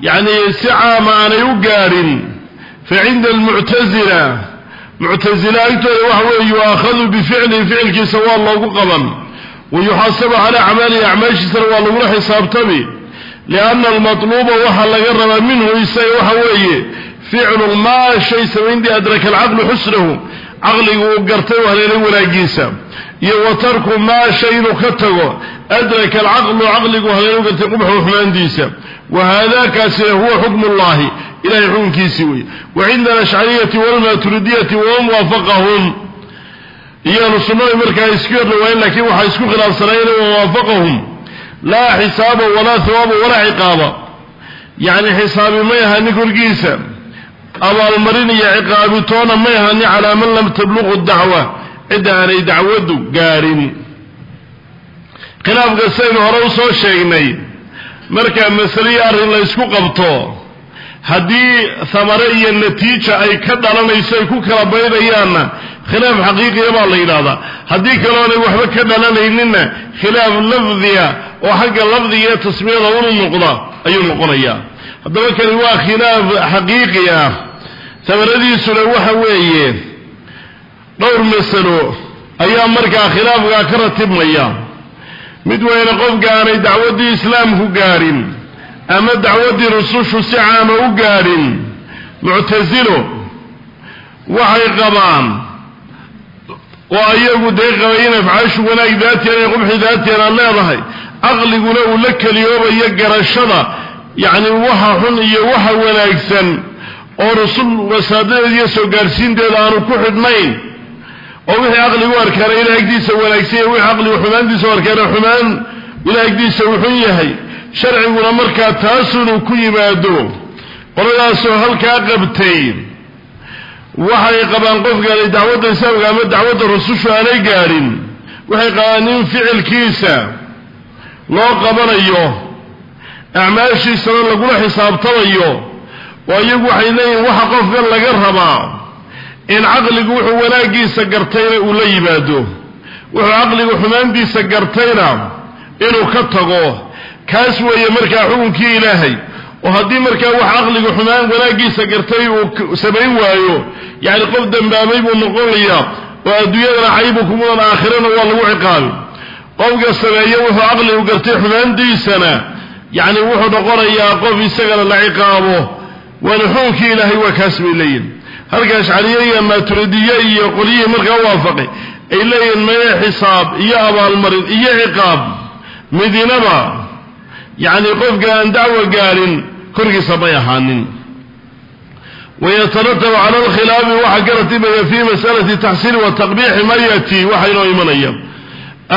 yacni si caama aanay u gaadhin facinda almuctasila muctasila agtooda waxa weeye yu'aakhadu bificlihi ficilkiisa waa loogu qaban wayuxaasabu calaa acmaalihi acmaashiisana waa lagula xisaabtami lianna almatluuba waxaa laga rabaa minhu isaga waxa weeye ficlu maa shay samayntii adraka alcaqlu xusnahu caqligu uu gartay u wanaagiisa iyo wa tarku maa shay inuu ka tago adraka alcaqlu caqligu haleelay u gartay qubxu xumaantiisa. Wa haadakaasina huwa xukmu llahi ilahay xukunkiisii wey wa cinda alashcariyati walmaturidiyati wahum waafaqahum. Iyaanu sunnada markaa isku yardhawaayen laakiin waxaa isku khilaafsanaayeen wawaafaqahum laa xisaaba walaa hawaaba walaa ciqaaba. Yacni xisaabi may ahani korkiisa abaalmarin iyo ciqaabitoona may ahani cidda aanay dacwaddu gaadhin khilaafka sidaynu hore u soo sheegnay markaa masaliyi arrin la ysku qabto haddii hamare iyo natiija ay ka dhalanayso ay ku kala baydayaanna khilaaf xaqiiqiya baa la yidhahdaa haddii kaloonay waxba ka dhalanayninna khilaaf lafdiya oo xagga lafdiga iyo tasmiyada unu noqda ayuu noqonayaa. Haddaba kani waa khilaaf xaqiiqi ah. Samaradiisuna waxa weeye dhowr masalo ayaa markaa khilaafkaa ka ratibmaya. Mid weyne qofka aanay dacwaddii islaamku gaadhin ama dacwaddii rusushu si caama u gaadhin muctasilo waxay qabaan oo ayagu dee qabay in afcaashu wanaag daateena ee qubxi daateena leedahay caqliguna uu la keliyoobayo garashada yacni waxa xun iyo waxa wanaagsan oo rusul wasaadadeeda iyo soo gaarsiinteeda aanu ku xidhnayn oo wixii caqligu arkaana ilah agdiisa wanaagsan wixii caqligu xumaantiisa u arkaana xumaan ilah agdiisa uu xun yahay sharciguna markaa taasunu ku yimaado. Qoladaasoo halkaa qabtay waxay qabaan qofkaanay dacwadda islaamka ama dacwadda rusushu aanay gaadhin waxay qabaan in ficilkiisa loo qabanayo acmaashiisana lagula xisaabtamayo oo iyagu waxay leeyihiin waxa qofkan laga rabaa in caqligu wuxuu wanaaggiisa gartayna uu la yimaado. Wuxuu caqligu xumaantiisa gartayna inuu ka tago. Kaas weeye markaa xukunkii ilaahay. Oo haddii markaa wax caqligu xumaan wanaaggiisa gartay uu samayn waayo yacni qof dambaabay buu noqonayaa oo adduunyadana caybu kumudan aakhirana waa lagu ciqaabi qofka sameeye wuxuu caqligu gartay xumaantiisana yacni wuxuu noqonayaa qof isagana la ciqaabo. Waana xukunkii ilaahay waa kaas bay leeyihiin halka ashcariye iyo maaturidiye iyo qolyihii markaa waafaqay ay leeyihiin maya xisaab iyo abaalmarin iyo ciqaab. Midinaba yacni qofka aan dacwo gaadhin korkiisa may ahaanin. Wayataratabu cala alkhilaafi waxaa ka ratibaya fi masalati taxsiini wa taqbiixi ma yati waxa inoo imanaya.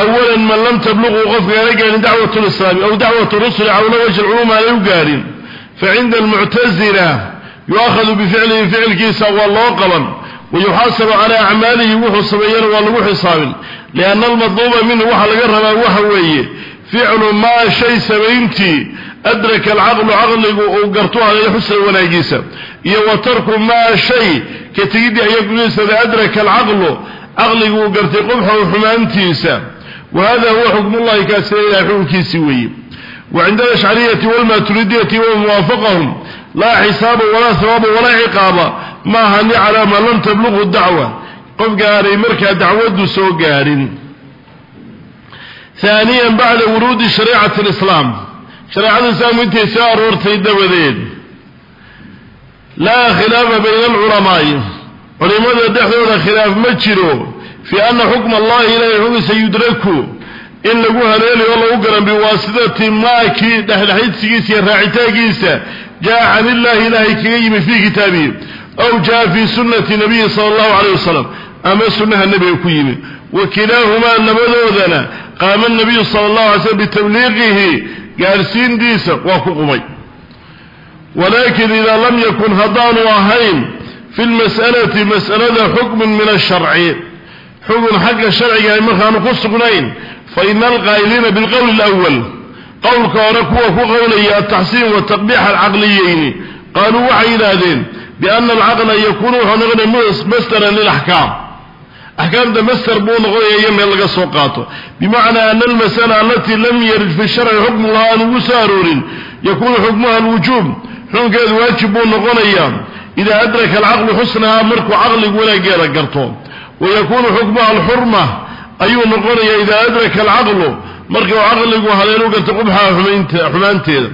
Awalan man lam tabluqu qofka aana gaadhin dacwat lislaami aw dacwat rusuli cawla wajhi lculuum aanay yu'akhadu bificlihi ficilkiisa waa loo qaban wayuxaasabu calaa acmaalihi wuxuu sameeyana waa lagu xisaabin. Lianna almadluuba minhu waxaa laga rabaa waxa weeye ficlu maa shay samayntii adraka alcaqlu caqligu uu gartu halay xusna wanaagiisa iyo wa tarku maa shay ka tegidii ayaa gudaysada adraka alcaqlu caqligu uu gartay qubxahu xumaantiisa. Wa hada huwa xukmullahi kaasina ilahay laa xisaaba walaa hawaaba walaa ciqaaba. Ma ahani calaa man lam tabluqu dacwa. Qofka aanay markaa dacwaddu soo gaadhin haaniya bacda wuruudi shariicati lislaam shareecada islaamku intay soo aroortay dabadeed laa khilaafa bayna alculamaa'i culimada dhexdooda khilaaf ma jiro. Fii anna xukma allahi ilahay xugiisa yudraku in lagu haleelayo lagu garan biwaasidati maakii dhexdhexaydsigiisa iyo raacitaankiisa jaa can illaahi ilaahay kaga yimi fii kitaabihi aw jaa fii sunnati nabiyi sala allahu calayh wasalam ama sunnaha nebiga ku yimi wa kilaahumaa labadoodana qaama nabiyu sala allahu alay slm bitabliiqihi gaadhsiintiisa waa ku qumay walakin idaa lam yakun haddaanu ahayn fi lmas'alati mas'alada xukmun min asharci xukun xagga sharciga ay markaanu ku sugnayn fa ina alqaa'iliina bilqowli qowlka hore kuwa ku qowlaya altaxsiin wataqbiix alcaqliyeyni qaaluu waxay yidhaahdeen biana alcaqla yakunu wuxuu noqonaya masdaran lilaxkaam axkaamta masder buu noqonaya iyo meel laga soo qaato. Bimacnaa ana almasala alatii lam yarid fi sharci xukmu laha aan ugu soo aroorin yakunu xukmuha alwujuub. Xukunkeedu waajib buu noqonayaa idaa adraka alcaqlu xusnaha markuu caqligu wanaageeda garto. Wa yakunu xukmuha alxurma ayuu noqonayaa idaa adraka alcaqlu marka uu caqligu haleelu garto qubxaha xumaanteeda.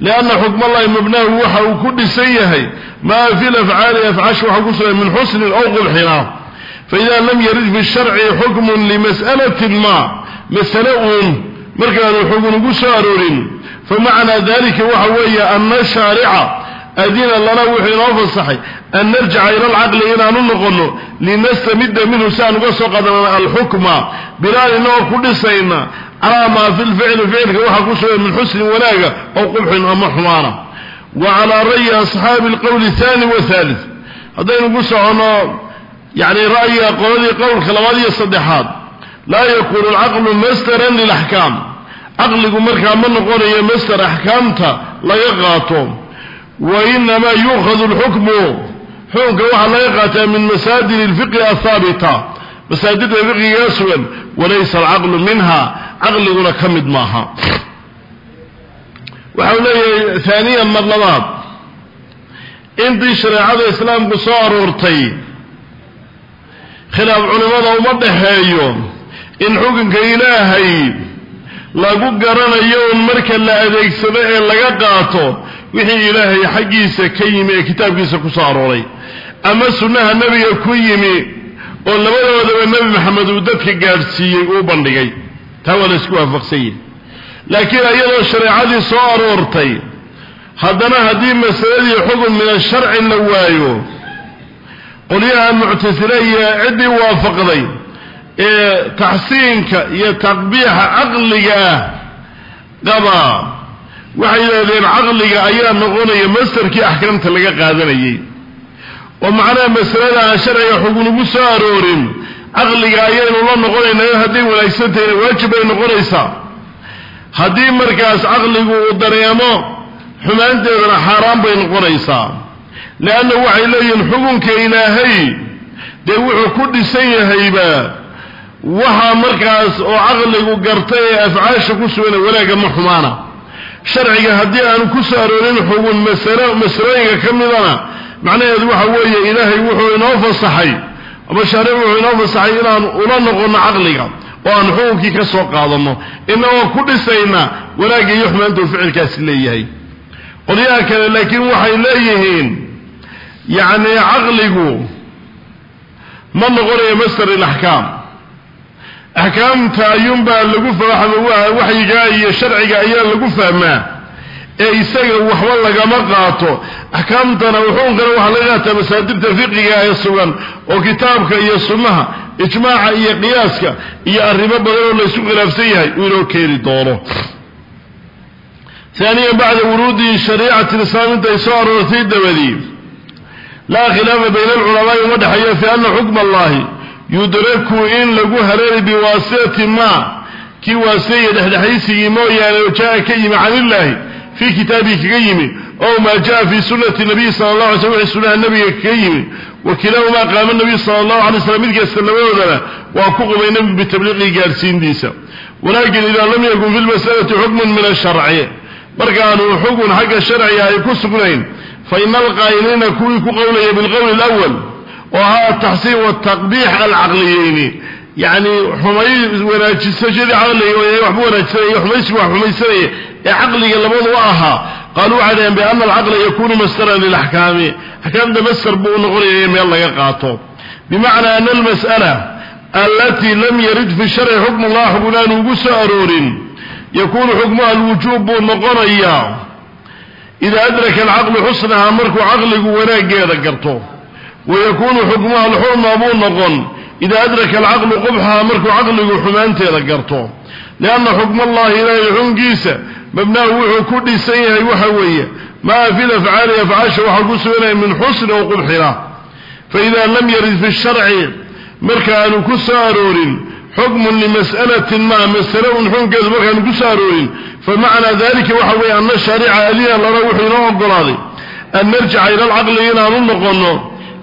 Lianna xukmallahi mabnaahu waxa uu ku dhisan yahay maa fi lafcaali afcash waxa ku sugan min xusnin aw qubxina faida lam yarid fi sharci xukmun limas'alatin ma masale uun markaanu xukun ugu soo aroorin famacnaa dalika waxa weeye ana shaarica adina lana wuxuu inoo fasaxay an narjica ila alcaqli inaanu noqono linastamida minhu si aan uga soo qadanana alxukma binaan inagoo ku dhisayna calaa maa fi lficli ficilka waxaa ku sugan min xusnin wanaaga aw qubxin ama xumaana. Wa calaa ra'yi asxaabi alqowli athani wathaalith haddaynu ku soconno yacni ra'yiga qoladii qowlka labaad iyo saddexaad. Laa yakunu alcaqlu masdaran lilaxkaam caqligu markaa ma noqonayo masder axkaamta laga qaato. Wa inamaa yuukhadu alxukmu. Xukunka waxaa laga qaataa min masaadir alfiqhi athaabita caqliguna ka mid maaha. Waxau leeyahay haaniyan mar labaad intii shareecada islaamku soo aroortay khilaaf culimmada uma dhaxeeyo in xukunka ilaahay lagu garanayo un marka la adeegsado ee laga qaato wixii ilaahay xaggiisa ka yimi ee kitaabkiisa ku soo arooray. Ama sunnaha nebiga ku yimi oo labadoodaba nebi maxamed uu dadka gaadhsiiyey uu bandhigay taa waa la isku waafaqsan yihi laakiin iyadoo shareecadii soo aroortay haddana haddii masaladii xukun min asharci la waayo qolyaha muctasile iyo ciddii waafaqday ee taxsiinka iyo taqbiixa caqliga ah qaba waxay yidhahdeen caqliga ayaa noqonaya mastarkii axkaamta laga qaadanayay oo macnaha masalada aan sharciga xugun ugu soo aroorin caqliga ayaynu la noqonaynaa hadday wanaagsan tahayna waajib bay noqonaysaa. Haddii markaas caqligu uu dareemo xumaanteedana xaaraan bay noqonaysaa. Leanna waxay leeyihiin xukunka ilaahay dee wuxuu ku dhisan yahayba waxa markaas oo caqligu gartay ee afcaasha ku sugana wanaagga ma xumaana. Sharciga haddii aanu ku soo aroorin xugun masalo masalooyinka ka midana macnaheedu waxa weeye ilaahay wuxuu inoo fasaxay ama shaaric wuxuu inoo fasaxay inaan ula noqono caqliga oo aan xukunkii ka soo qaadanno. Inagoo ku dhisayna wanaagga iyo xumaanta uu ficilkaasi leeyahay. Qolyaha kale laakiin waxay leeyihiin yacni caqligu ma noqonayo master ilaxkaam axkaamta ayuunbaa lagu fahma waxyiga iyo sharciga ayaa lagu fahmaa ee isaga waxba lagama qaato. Axkaamtana xukunkana waxaa laga qaataa masaadirta fiqiga ee sugan oo kitaabka iyo sunnaha ijmaaca iyo qiyaaska iyo arrimo badan oo laysu khilaafsan yahay uu inoo keeni doono. ثaaniya bacda wuruudi shariicati lislaam intay soo aroortay dabadii laa khilaafa bayna alculamaai uma dhexeeyo fi ana xukma allahi yudraku in lagu hareeri biwaasitati ma kii waasitaya dhexdhexaysigii mooyaane oo jaa ka yimi can illaahi fii kitaabihi kaga yimi ow maa jaa fi sunati nabiyi sala allah alay sl wixii sunaha nabiga kaga yimi. Wa kilaahumaa qaama nabiyu sala allahu alay slam mid kasta labadoodana waa ku qumay nabigu bitabliiqii gaarsiintiisa walakin idaa lam yakun fi lmasalati xukmun min asharci markaanu xugun xagga sharciga ay ku sugnayn fa ina alqaa'iliina kuwii ku qowlaya bilqowli alawal oo ahaa ataxsiin wataqbiix alcaqliyeyni yacni ee caqliga labadu ahaa qaaluu waxay dhaheen biana alcaqla yakunu masdaran lilaxkaami axkaamta masder buu u noqonaya in meel laga qaato. Bimacnaa ana almas'ala alatii lam yarid fi sharci xukm allah xugun aanu ugu soo aroorin. Yakunu xukmuha alwujuub buu noqonayaa idaa adraka alcaqlu xusnaha markuu caqligu wanaaggeeda garto wa yakunu xukmuha alxurma buu noqon. Idaa adraka alcaqlu qubxaha markuu caqligu xumaanteeda garto. Lianna xukma allahi ilaahay xunkiisa mabnaahu wuxuu ku dhisan yahay waxa weeye maa fi lafcaali afcaasha waxaa ku suganaya min xusni oo qubxina. Faida lam yarid fi sharci markaanu ku soo aroorin xukmun limas'alatin ma masale un xukunkeedu markaanu ku soo aroorin famacnaa dalika waxa weeye ana shaarica adina lana wuxuu inoo ogolaaday an narjica ila alcaqli inaanu noqonno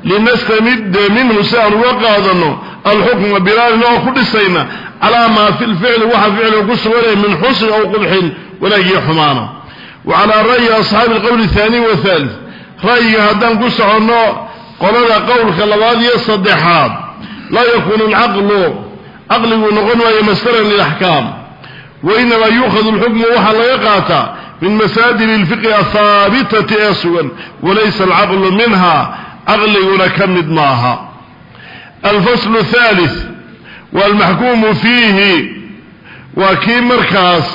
linastamida minhu si aan uga qaadano alxukma binaanin oo maa wanaagiyo xumaana wa calaa ra'yi asxaabi alqowli athani wathaalith ra'yiga haddaan ku soconno qolada qowlka labaad iyo saddexaad laa yakunu alcaqlu caqligu noqon waayo masdaran lilaxkaam wainamaa yuukhadu lxukmu waxaa laga qaataa min masaadin ilfiqi athaabitati ee sugan walaysa alcaqlu minha caqliguna ka mid maaha. Alfaslu thalith waalmaxkuumu fiihi waa kii markaas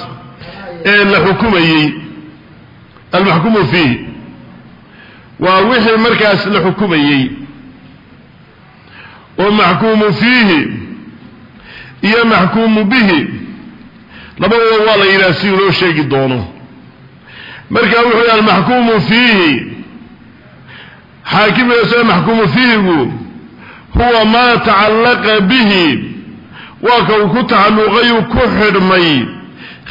ee la xukumayey. Almaxkuumu fiihi waa wixii markaas la xukumayey. Oo maxkuumu fiihi iyo maxkuumu bihi. Labadooda waa la yidhaha si loo sheegi doono. Marka wuxuu yidhi almaxkuumu fiihi. Xaakimkaasoo maxkuumu fiihigu huwa maa tacallaqa bihi. Waa ka uu ku tacalluqayuu ku xidhmay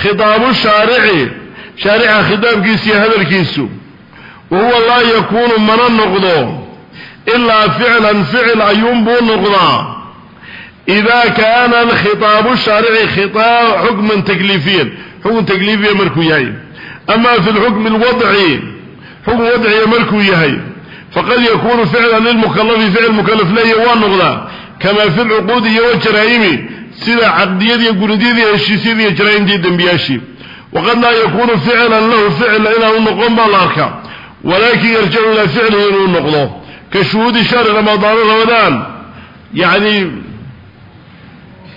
khitaabu shaarici shaarica khitaabkiisa iyo hadalkiisu. Wa huwa laa yakuunu mana noqdo ilaa ficlan ficil ayuunbuu noqdaa. Ida kaana alkhitaabu shaarici khitaab xukman takliifiyan xukun takliifiya markuu yahay. Ama fi lxukmi alwadci xukun wadciya markuu yahay faqad yakunu ficlan lilmukalafi ficil mukalaf leeya waa noqdaa kama fi lcuquudi iyo wajaraa'imi sida caqdiyadiiyo guridyadii heshiisyadiiyo jaraa'imtii dembiyaashii. Waqad laa yakunu ficlan lahu ficla inaanu noqon baa la arkaa. Walakin yarjicu ilaa ficlihi inuu noqdo. Ka shuhuudi shahri ramadaano ramadaan yani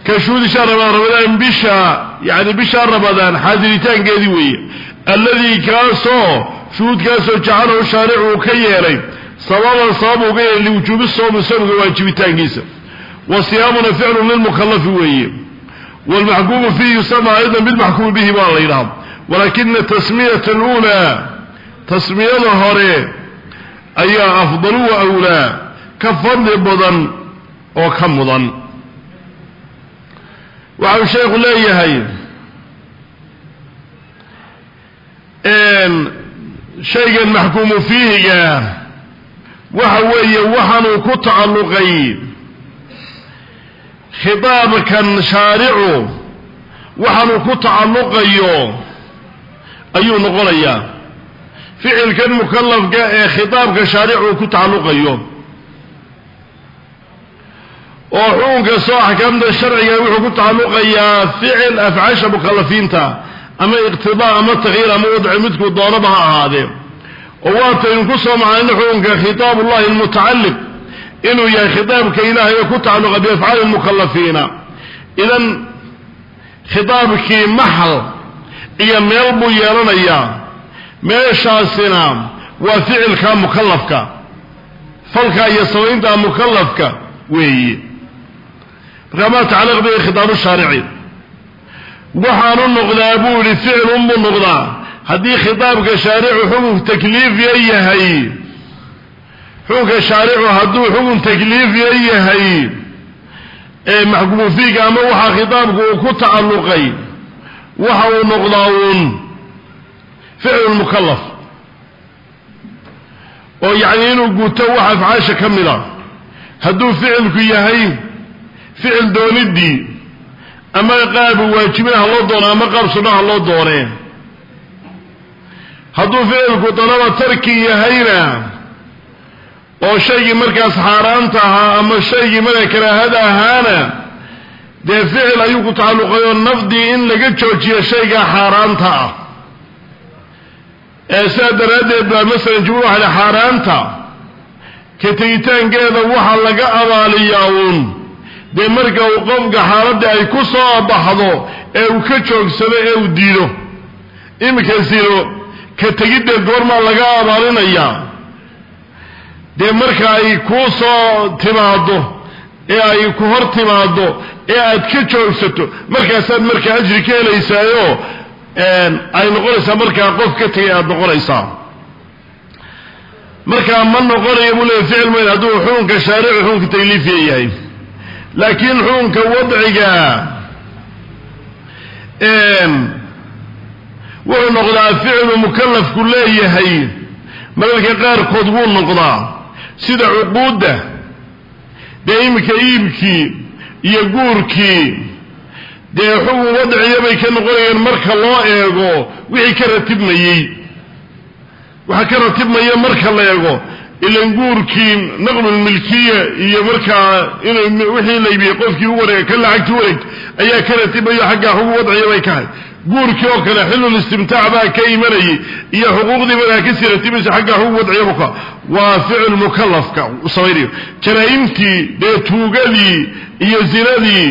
ka shuhuudi shahr ramadaan bisha yani bisha ramadaan xaadiritaankeedii weeye. Alladii kaasoo shuhuudkaasoo jacalahu shaaricu uu ka yeelay. Sababan sabab uga yeelay liwujuubi soomi soomga waajibitaankiisa wa siyaamuna ficlun lilmukalafi weeye. Wlmaxkuumu fiihi yusama aydan bilmaxkuumi bihi baa la yidhaha walakina tasmiyata aluulaa tasmiyada hore ayaa afdalu wa awlaa ka fadli badan oo ka mudan. Waxau sheekhu leeyahay shaygan maxkuumu fiihiga waxa weeye waxaanuu ku tacalluqay khitaabkan shaaricu waxaanuu ku tacalluqayo ayuu noqonayaa. Ficilkan mukalafka ee khitaabka shaaricu ku tacalluqayo. Oo xukun kastoo axkaamta sharciga wuxuu ku tacalluqayaa ficil afcaasha mukalafiinta ama iqtidaa ama takyiir ama wadci midku doonaba ha ahaadee. Oo waataynu ku soo macnayna xukunka khitaabullahi almutacalliq inuu yahay khitaabka ilaahay ee ku tacalluqa biafcaali lmukalafiina idan khitaabkii maxal iyo meel buu yeelanayaa meeshaasina waa ficilka mukalafka falka iyo samaynta mukalafka weeye. Markaa maa tacalaq bihi khitaabu shaarici. Waxaanu noqdaa buu yihi ficilunbuu noqdaa. Haddii khitaabka shaaricu xukun takliifiya yahay xukunka shaaricu hadduu xukun takliifiya yahay ee maxkumu fiiga ama waxaa khitaabku uu ku tacalluqay waxa uu noqdaa uun ficlu mukalaf oo yacni inuu guto wax afcaasha ka mid a hadduu ficilku yahay ficil doonidii ama qaab waajibin ha loo doono ama qaab sunna ha loo doonee hadduu ficilku dalaba tarki yahayna oo shaygii markaas xaaraanta ahaa ama shaygii marka karaahada ahaana dee ficil ayuu ku tacalluqayoo nafdii in laga joojiyo shaygaa xaaraanta ah. Ee sidaa daraaddeed baa masalan jumhur waxa leh xaaraanta ka tegitaankeeda waxaa laga abaaliyaa uun. Dee marka uu qofka xaaladda ay ku soo baxdo ee uu ka joogsado ee uu diido iminka sino ka tegiddeed goormaa laga abaalinayaa dee marka ay kuu soo timaaddo ee ay ku hor timaaddo ee aad ka joogsato markaasaad markaa ajri ka helaysaayo ay noqonaysaa markaa qof ka tegay aada noqonaysaa. Markaa ma noqonayo buu leey ficil mayn hadduu xukunka shaaricu xukunka takliifiya yahay. Laakiin xukunka wadciga wuxuu noqdaa ficlu mukalafku leeyahay mararka qaarkood wuu noqdaa sida cuquudda dee iminka iibkii iyo guurkii dee xukun wadciya bay ka noqonayeen marka loo eego wixii ka ratibmayey. Waxa ka ratibmaya marka la eego ilan guurkii naqlulmilkiya iyo markaa inuu wixii la iibiyey qofkii u wareega kan lacagtii wareegta ayaa ka ratibayo xaggaa xukun wadciya bay ka hay guurkii oo kale xilul istimtaac baa ka imanayay iyo xuquuqdii badaa ka sii ratibaysa xaggaa xukun wadciya ka waa ficil mukalafka samaynayo. Jaraa'imtii dee tuugadii iyo zinadii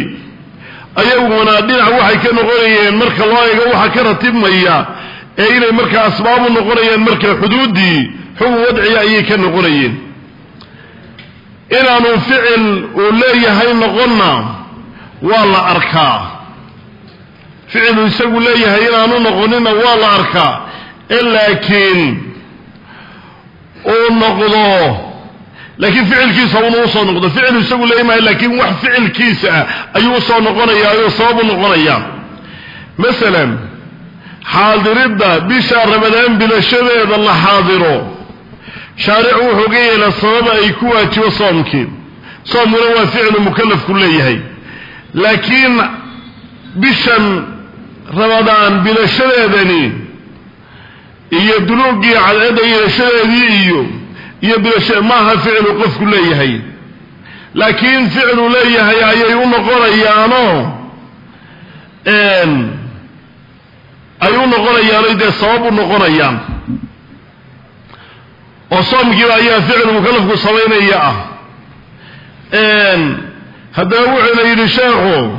ayaguna dhinac waxay ka noqonayeen marka loo eego waxa ka ratibmaya ee inay markaa asbaab u noqonayeen marka xuduuddii xukun wadciya ayay ka noqonayeen. Inaanu ficil uu leeyahay noqonna waa la arkaa ficilu isagu leeyahay inaanu noqonina waa la arkaa laakiin uu noqdo laakiin ficilkiisa una u soo noqdo. Ficilu isagu leeyamahay laakiin wax ficilkiisa ah ayuu u soo noqonayaa ayuu sabab u noqonayaa masalan xaadiridda bisha ramadaan bilashadeeda la xaadiro shaaricu wuxuu ga yeelaa sababa ay ku waajibo soomkii. Soomkuna waa ficlu mukalafku leeyahay. Laakiin bishan ramadaan bilashadeedani iyo duluugii cadceedda yeelashadeedii iyo iyo bilasha maaha ficlu qofku leeyahay. Laakiin ficlu leeyahay ayay u noqonayaanoo ay u noqonayaano dee sabab u noqonayaan. Oo soomkiiba ayaa ficlu mukalafku samaynaya ah haddaba wuxuuna yidhi sheekhu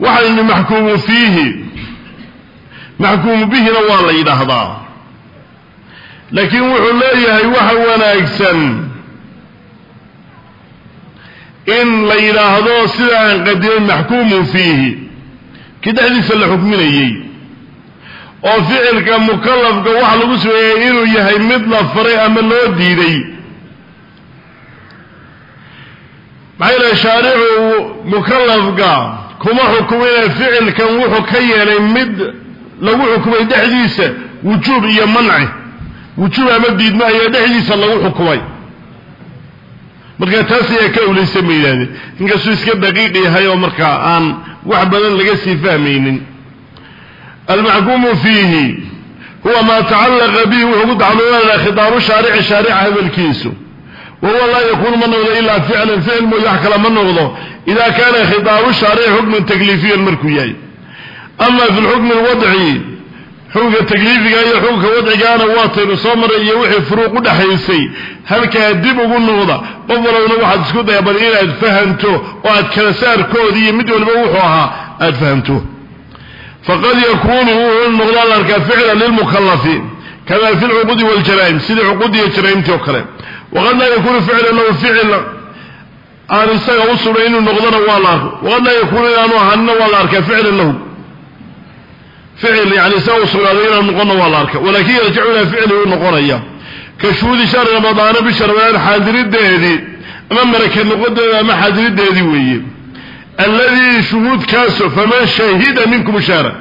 waxaynu maxkuumu fiihi. Maxkuumu bihina waa la yidhaahdaa. Laakiin wuxuu leeyahay waxa wanaagsan. In la yidhaahdo sida aan qadimin maxkuumun fiihi. Kii dhexdiisa la xukminayey. Oo ficilka mukalafka waxa lagu sameeyey inuu yahay mid la faray ama loo diiday. Maxaa yidhaha shaaricu mukalafka kuma xukumina ficilkan wuxuu ka yeelay mid lagu xukumay dhexdiisa wujuub iyo manci. Wujuub ama diidma ayaa dhexdiisa lagu xukumay. Marka taas ayaa ka awlaysan ba yidhahdeen inkastuu iska daqiiq yahay oo markaa aan wax badan laga sii fahmaynin. Almaxkuumu fiihi huwa maa tacallaqa bihi wuxuu ku tacalluqanaa khitaabu shaarici shaarica hadalkiisu wahuwa laa yakuunu ma noqdo ilaa ficlan ficil mooye wax kale ma noqdo ida kaana khitaabu shaarici xukman takliifiyan markuu yahay ama fi lxukmi alwadci xukunka takliifiga iyo xukunka wadcigaana waataynu soo maray iyo wixii furuuq u dhaxaysay halkaa dib ugu noqda qof walowna waxaad isku daya bal inaad fahamto oo aad kala saarkoodii iyo mid waliba wuxuu ahaa aad fahamto faqad kama fi lcuqudi waljaraa'im sidii cuqudi iyo jaraa'imtii oo kale. Waqad laa yakunu ficlan lahu ficil aan isaga u sugnay inuu noqdona waa la arko. Waqad laa yakuunu inaanu ahaanina waa la arkaa ficlan lahu. Ficil yani isaga u sugnaaday inaan noqonna waa la arka walakin yarjicu ilaa ficlihi u noqonaya. Ka shuhuudi shahri ramadaana bisha ramadaan xaadirideedii ama maraka noqodeeda ama xaadirideedii weeye. Alladii shuhuudkaaso faman shahida minkum shahra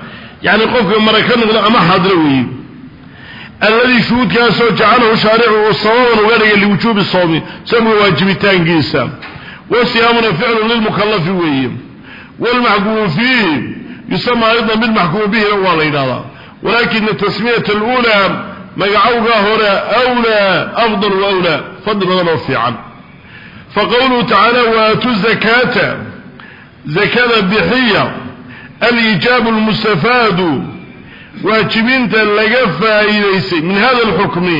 yani qofka maraka noqdo ama xaadiro weeye alladii shuhuudkaasoo jacalahu shaaricu sababan uga dhigay liwujuubi sawmi samga waajibitaankiisa. Wasiyaamuna ficlu lilmukallafi weeye. Wlmaxkumu fiih yusama aydan bilmaxkumu bihina waa la yidhahdaa walaakina tasmiyata alulaa magacowgaa hore wlaa afdal wawlaa fadli badan oo fiican faqowluhu tacaala waatuu zakata zakada bixiya. Aliijaabu lmustafaadu waajibinta laga faa'iidaysay min hada اlxukmi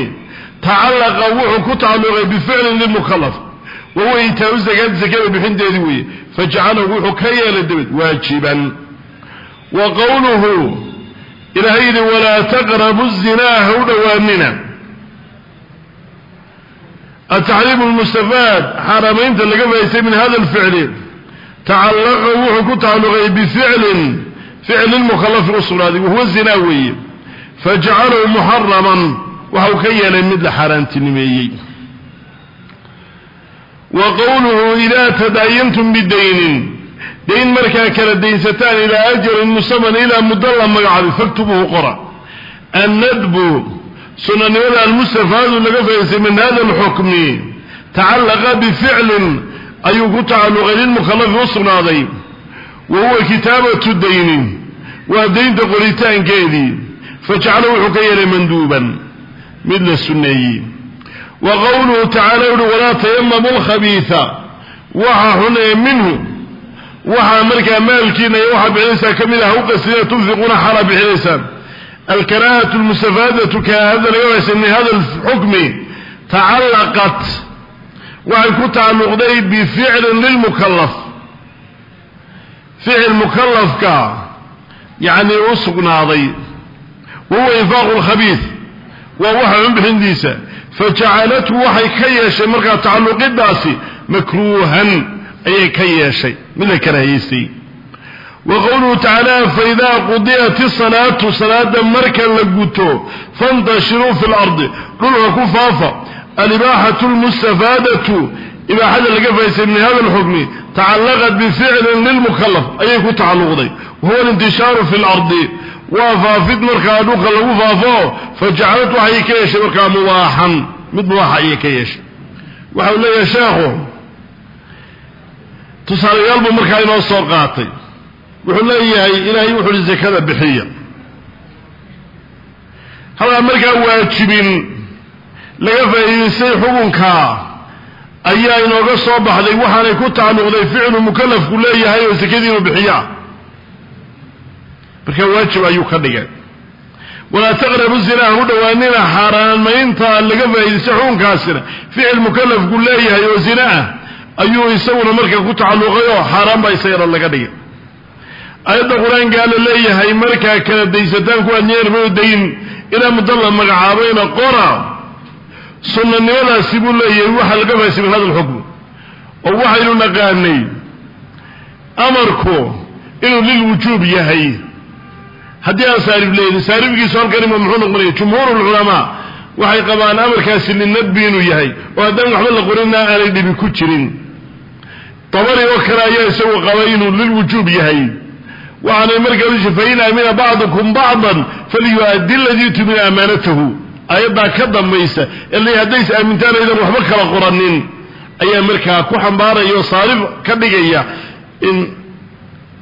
tacalaqa wuxuu ku tacalluqay bificlin lilmukalaf wahuwa itaau zakaati zakada bixinteedii weeye. Fajacalahu wuxuu ka yeelay dabeed waajiban. Wa qowluhu ilaahay yidhi walaa taqrabu zinaa ha u dhowaanina ataxriimu lmustafaad xaaraamaynta laga faa'idaystay min hada alficli tacallaqa wuxuu ku tacalluqay bificlin ficli lmukhalafi u sugnaaday wahuwa zinaa weeye. Fajacalahu muxaraman waxau ka yeelay mid la xaaraantinimeeyey. Wa qowluhu idaa tadaayantum bidaynin dayn markaa kala daynsataan ilaa ajalin musaman ilaa muddo la magacaabay faktubuhu qora. Annadbu sunanimada almustafaadu laga faa'idaystay min hada alxukmi tacallaqa bificlin ayuu ku tacalluqay lilmukhalafi u sugnaaday wa huwa kitaabatu daynin waa daynta qoritaankeedii. Fajacala wuxuu ka yeelay manduuban. Mid la sunneeyey. Wa qowluhu tacala uhi walaa tayamamu lkhabiisa waxa xun ee minhu. Waxaa markaa maalkiina iyo waxaa bixinaysaa ka mid ah u qasdina tunfiquuna xalaa bixinaysaan. Alkaraahatu lmustafaadatu karaahada laga waysa min hada yacni u sugnaaday wa huwa infaaqu lkhabiis waa waxa xun bixintiisa fajacalathu waxay ka yeeshay markaa tacalluqidaasi makruuhan ayay ka yeeshay mid la karaahaystay wa qowluhu tacaala faidaa qudiyat isalaatu salaada marka la guto fantashiruu fi lardi dhulka ku faafa alibaaxatu lmustafaadatu ibaaxada laga faa'idaystay min hada wahuwa alintishaaru fi lardi waa faafid markaa dhulka lagu faafo fajacalat waxay ka yeeshay markaa mubaaxan mid mubaaxa ayay ka yeeshay waxau leeyahay sheekhu tusaalayaal buu markaa inoo soo qaatay wuxuu leeyahay ilaahay wuxu uhi zakada bixiya halkaa markaa waajibin laga faa'iidaystay xukunkaa ayaa inooga soo baxday waxaanay ku tacalluqday ficlu mukalafku leeyahay oo sakadii bixiyaa marka waajib ayuu ka dhigay. Walaa taqrabu zina u dhowaanina xaaraamaynta laga faa'idaystay xukunkaasina. Ficil mukalafku leeyahay oo zina ah ayuu isaguna marka ku tacalluqay oo xaaraan baa isagana laga dhigay. Aayadda qur'aankaa la leeyahay markaa kala daysataan ku adnyeermao dayn ilaa muddo la magacaabayna qora. Sunnanimadaasi buu leeyahay waxaa laga faa'idaystay min hada alxukm oo waxaynu naqaanay amarku inuu lilwujuub yahay haddii aan saarif leedin saarifkiisu halkanima muxuu noqonaya jumhuur lculamaa waxay qabaan amarkaasi linadbi inuu yahay oo haddaan waxba la qorinna aanay dhibi ku jirin. Dabari oo kale ayaa isagu qabay inuu lilwujuub yahay. Waxaanay markaa fain aamina bacdukum bacdan falyu'addi ladii tumina amaanatahu aayaddaa ka dambaysa ila haddays aamintaan aydan waxba kala qoranin ayaa markaa ku xambaaraya oo saarif ka dhigaya in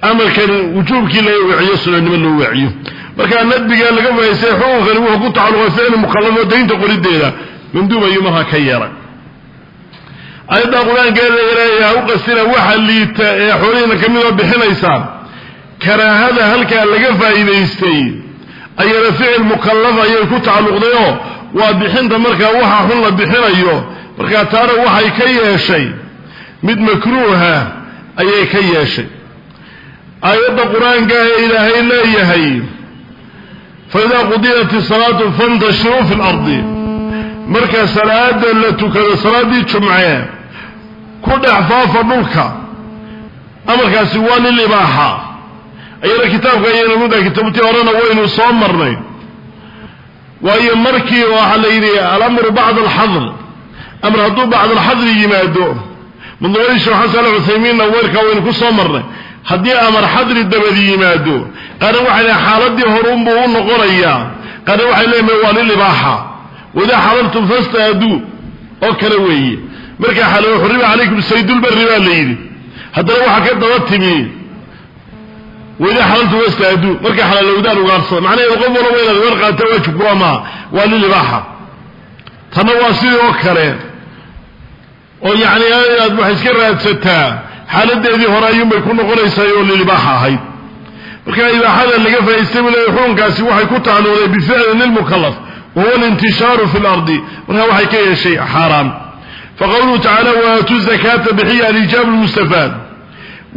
amarkan wujuubkii laga weeciyo sunanimo loo weeciyo markaa nadbigaa laga faa'idaystay xukunkani wuxuu ku tacalluqay ficli mukallafo daynta qorideeda manduub ayuu markaa ka yeelay ayadda qur'aankeeda ilaahay ha u qastina waxa liita ee xoolihiina ka midoo bixinaysaan karaahada halkaa laga faa'iidaystay ayana ficil mukallaf ayay ku tacalluqdayoo waa bixinta markaa waxa xun la bixinayo. Markaa taana waxay ka yeeshay mid makruuha ayay ka yeeshay aayadda qur'aanka ee ilaahay leeyahay faidaa qudiyat isalaatu fantashiruu fi lardi marka salaada la tukado salaaddii jumcee ku dhex faafa dhulka amarkaasi waa lilibaaxa ayana kitaabka ayayna muda kitaabtii horena waynu soo marnay. Waayo markii waxaa la yidhi alamru bacda alxadr amar hadduu bacda alxadri yimaado mudawadi sheekh xasan al cuthaymiinna weerkaa waynu ku soo marnay haddii amar xadri dabadi yimaado qaarna waxay leeyn xaaladii horuunbuu u noqonayaa. Qaarna waxay leeyihiin waa lilibaaxa waidaa xalaltum fastaaduu oo kale weeye. Markaa xalalo xurriba calaykum saydulbari baa la yidhi. Haddana waxaa ka daba timi waidaa xalaltum fastaaduu markay xalaalowdaan ugaarsada macnaheedu qof walaba inaad weer qaata waajibkuwa maaha waa lilibaaxa tanna waa sidii oo kale oo yacni inaad wax iska raadsataa xaaladeedii hore ayuunbay ku noqonaysaa oo lilibaaxa ahayd. Marka ibaaxada laga faa'iistay buu leeyahy xukunkaasi waxay ku tacalluqday bificlin lilmukallaf wa huwa alintishaaru fi lardi markaa waxay ka yeeshay xaaraan faqawluhu tacala waatu zakaata bixiya alijaabu lmustafaad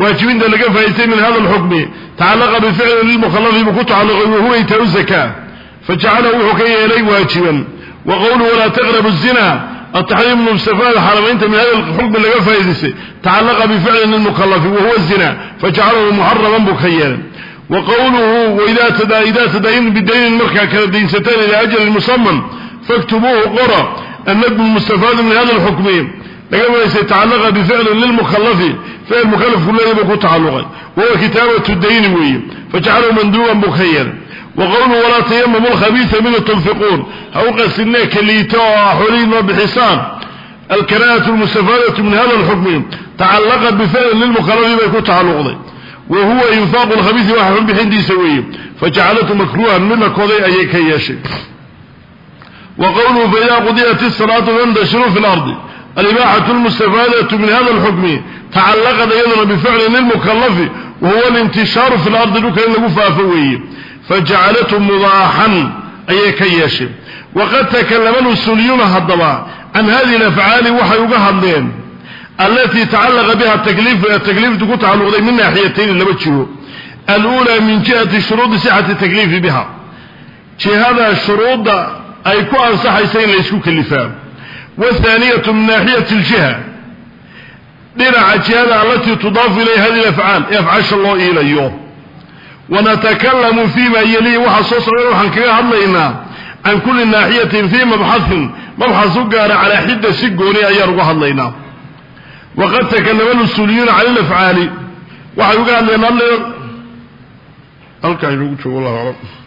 waajibinta laga faa'iistay min hada alxukmi tacallaqa bificlin lilmukhallafi buu ku tacalluqay wahuwa itaau zakaa fajacalahu wuxuu ka yeelay waajiban. Wa qowluhu walaa taqrabu zina ataxriim min istifaad xaramaynta min hada xukmi laga faa'idaystay tacalaqa bificlin lmukalafi wahuwa zina fajacalahu muxaraman buu ka yeelay wa qowluhu idaa tadaayantum bidaynin markaa kala daynsataan ilaa ajalin musaman faktubuuhu qora annadmu mustafaadu min hada lxukmi laga faa'idaystay tacalaqa bificlin lilmukalafi ficil mukalafku leeyahay buu ku tacalluqay wahuwa kitaabatu dayni weeye fajacalahu manduuban buu ka yeelay waqowluu walaa tayamamu alkhabiisa minhu tunfiquun. Ha u qasidnee ka liita oo ah xoolihiinma bixisaan alkaraahatu almustafadatu min hada alxukmi tacallaqat bifaclin lilmuqarabi bay ku tacalluqday. Wa huwa infaaqu alkhabiisi waxa xunbixintiisa weeye. Fajacalatu makruuhan mid la koday ayay ka yeeshay. Wa qowluhu faidaa qudiyat isalaatu fantashiruu fi lardi alibaaxatu almustafadatu min hada alxukmi tacallaqat iyaduna bifaclin lilmukalafi wa huwa alintishaaru fi lardi dhulka in lagu faafo weeye fajacalatu mubaaxan ayay ka yeesheen waqad takalama lusuliyuuna haddaba can hadihi alafcaali waxay uga hadleen alatii tacallaqa biha takliifu ee takliiftu ku tacalluqday min naaxiyatayni laba jiro aluulaa min jihati shuruudi sixati takliifi biha jihada shuruudda ay ku ansaxaysa in la ysku kelifaa wathaaniyatu min naaxiyati aljiha dhinaca jihada alatii tudaafu ilayha hadihi alafcaal ee afcaasha loo iilayo wanatakallamu fima yalihi waxaa soo socdana waxaan kaga hadlaynaa can kulli naaxiyatin fii mabxain mabxas u gaara calaa xidda si gooni ayaan uga hadlaynaa waqad takalama lusuliyuuna cala lafcaali waxay uga hadleen halkan inagu joogo wallahu aclam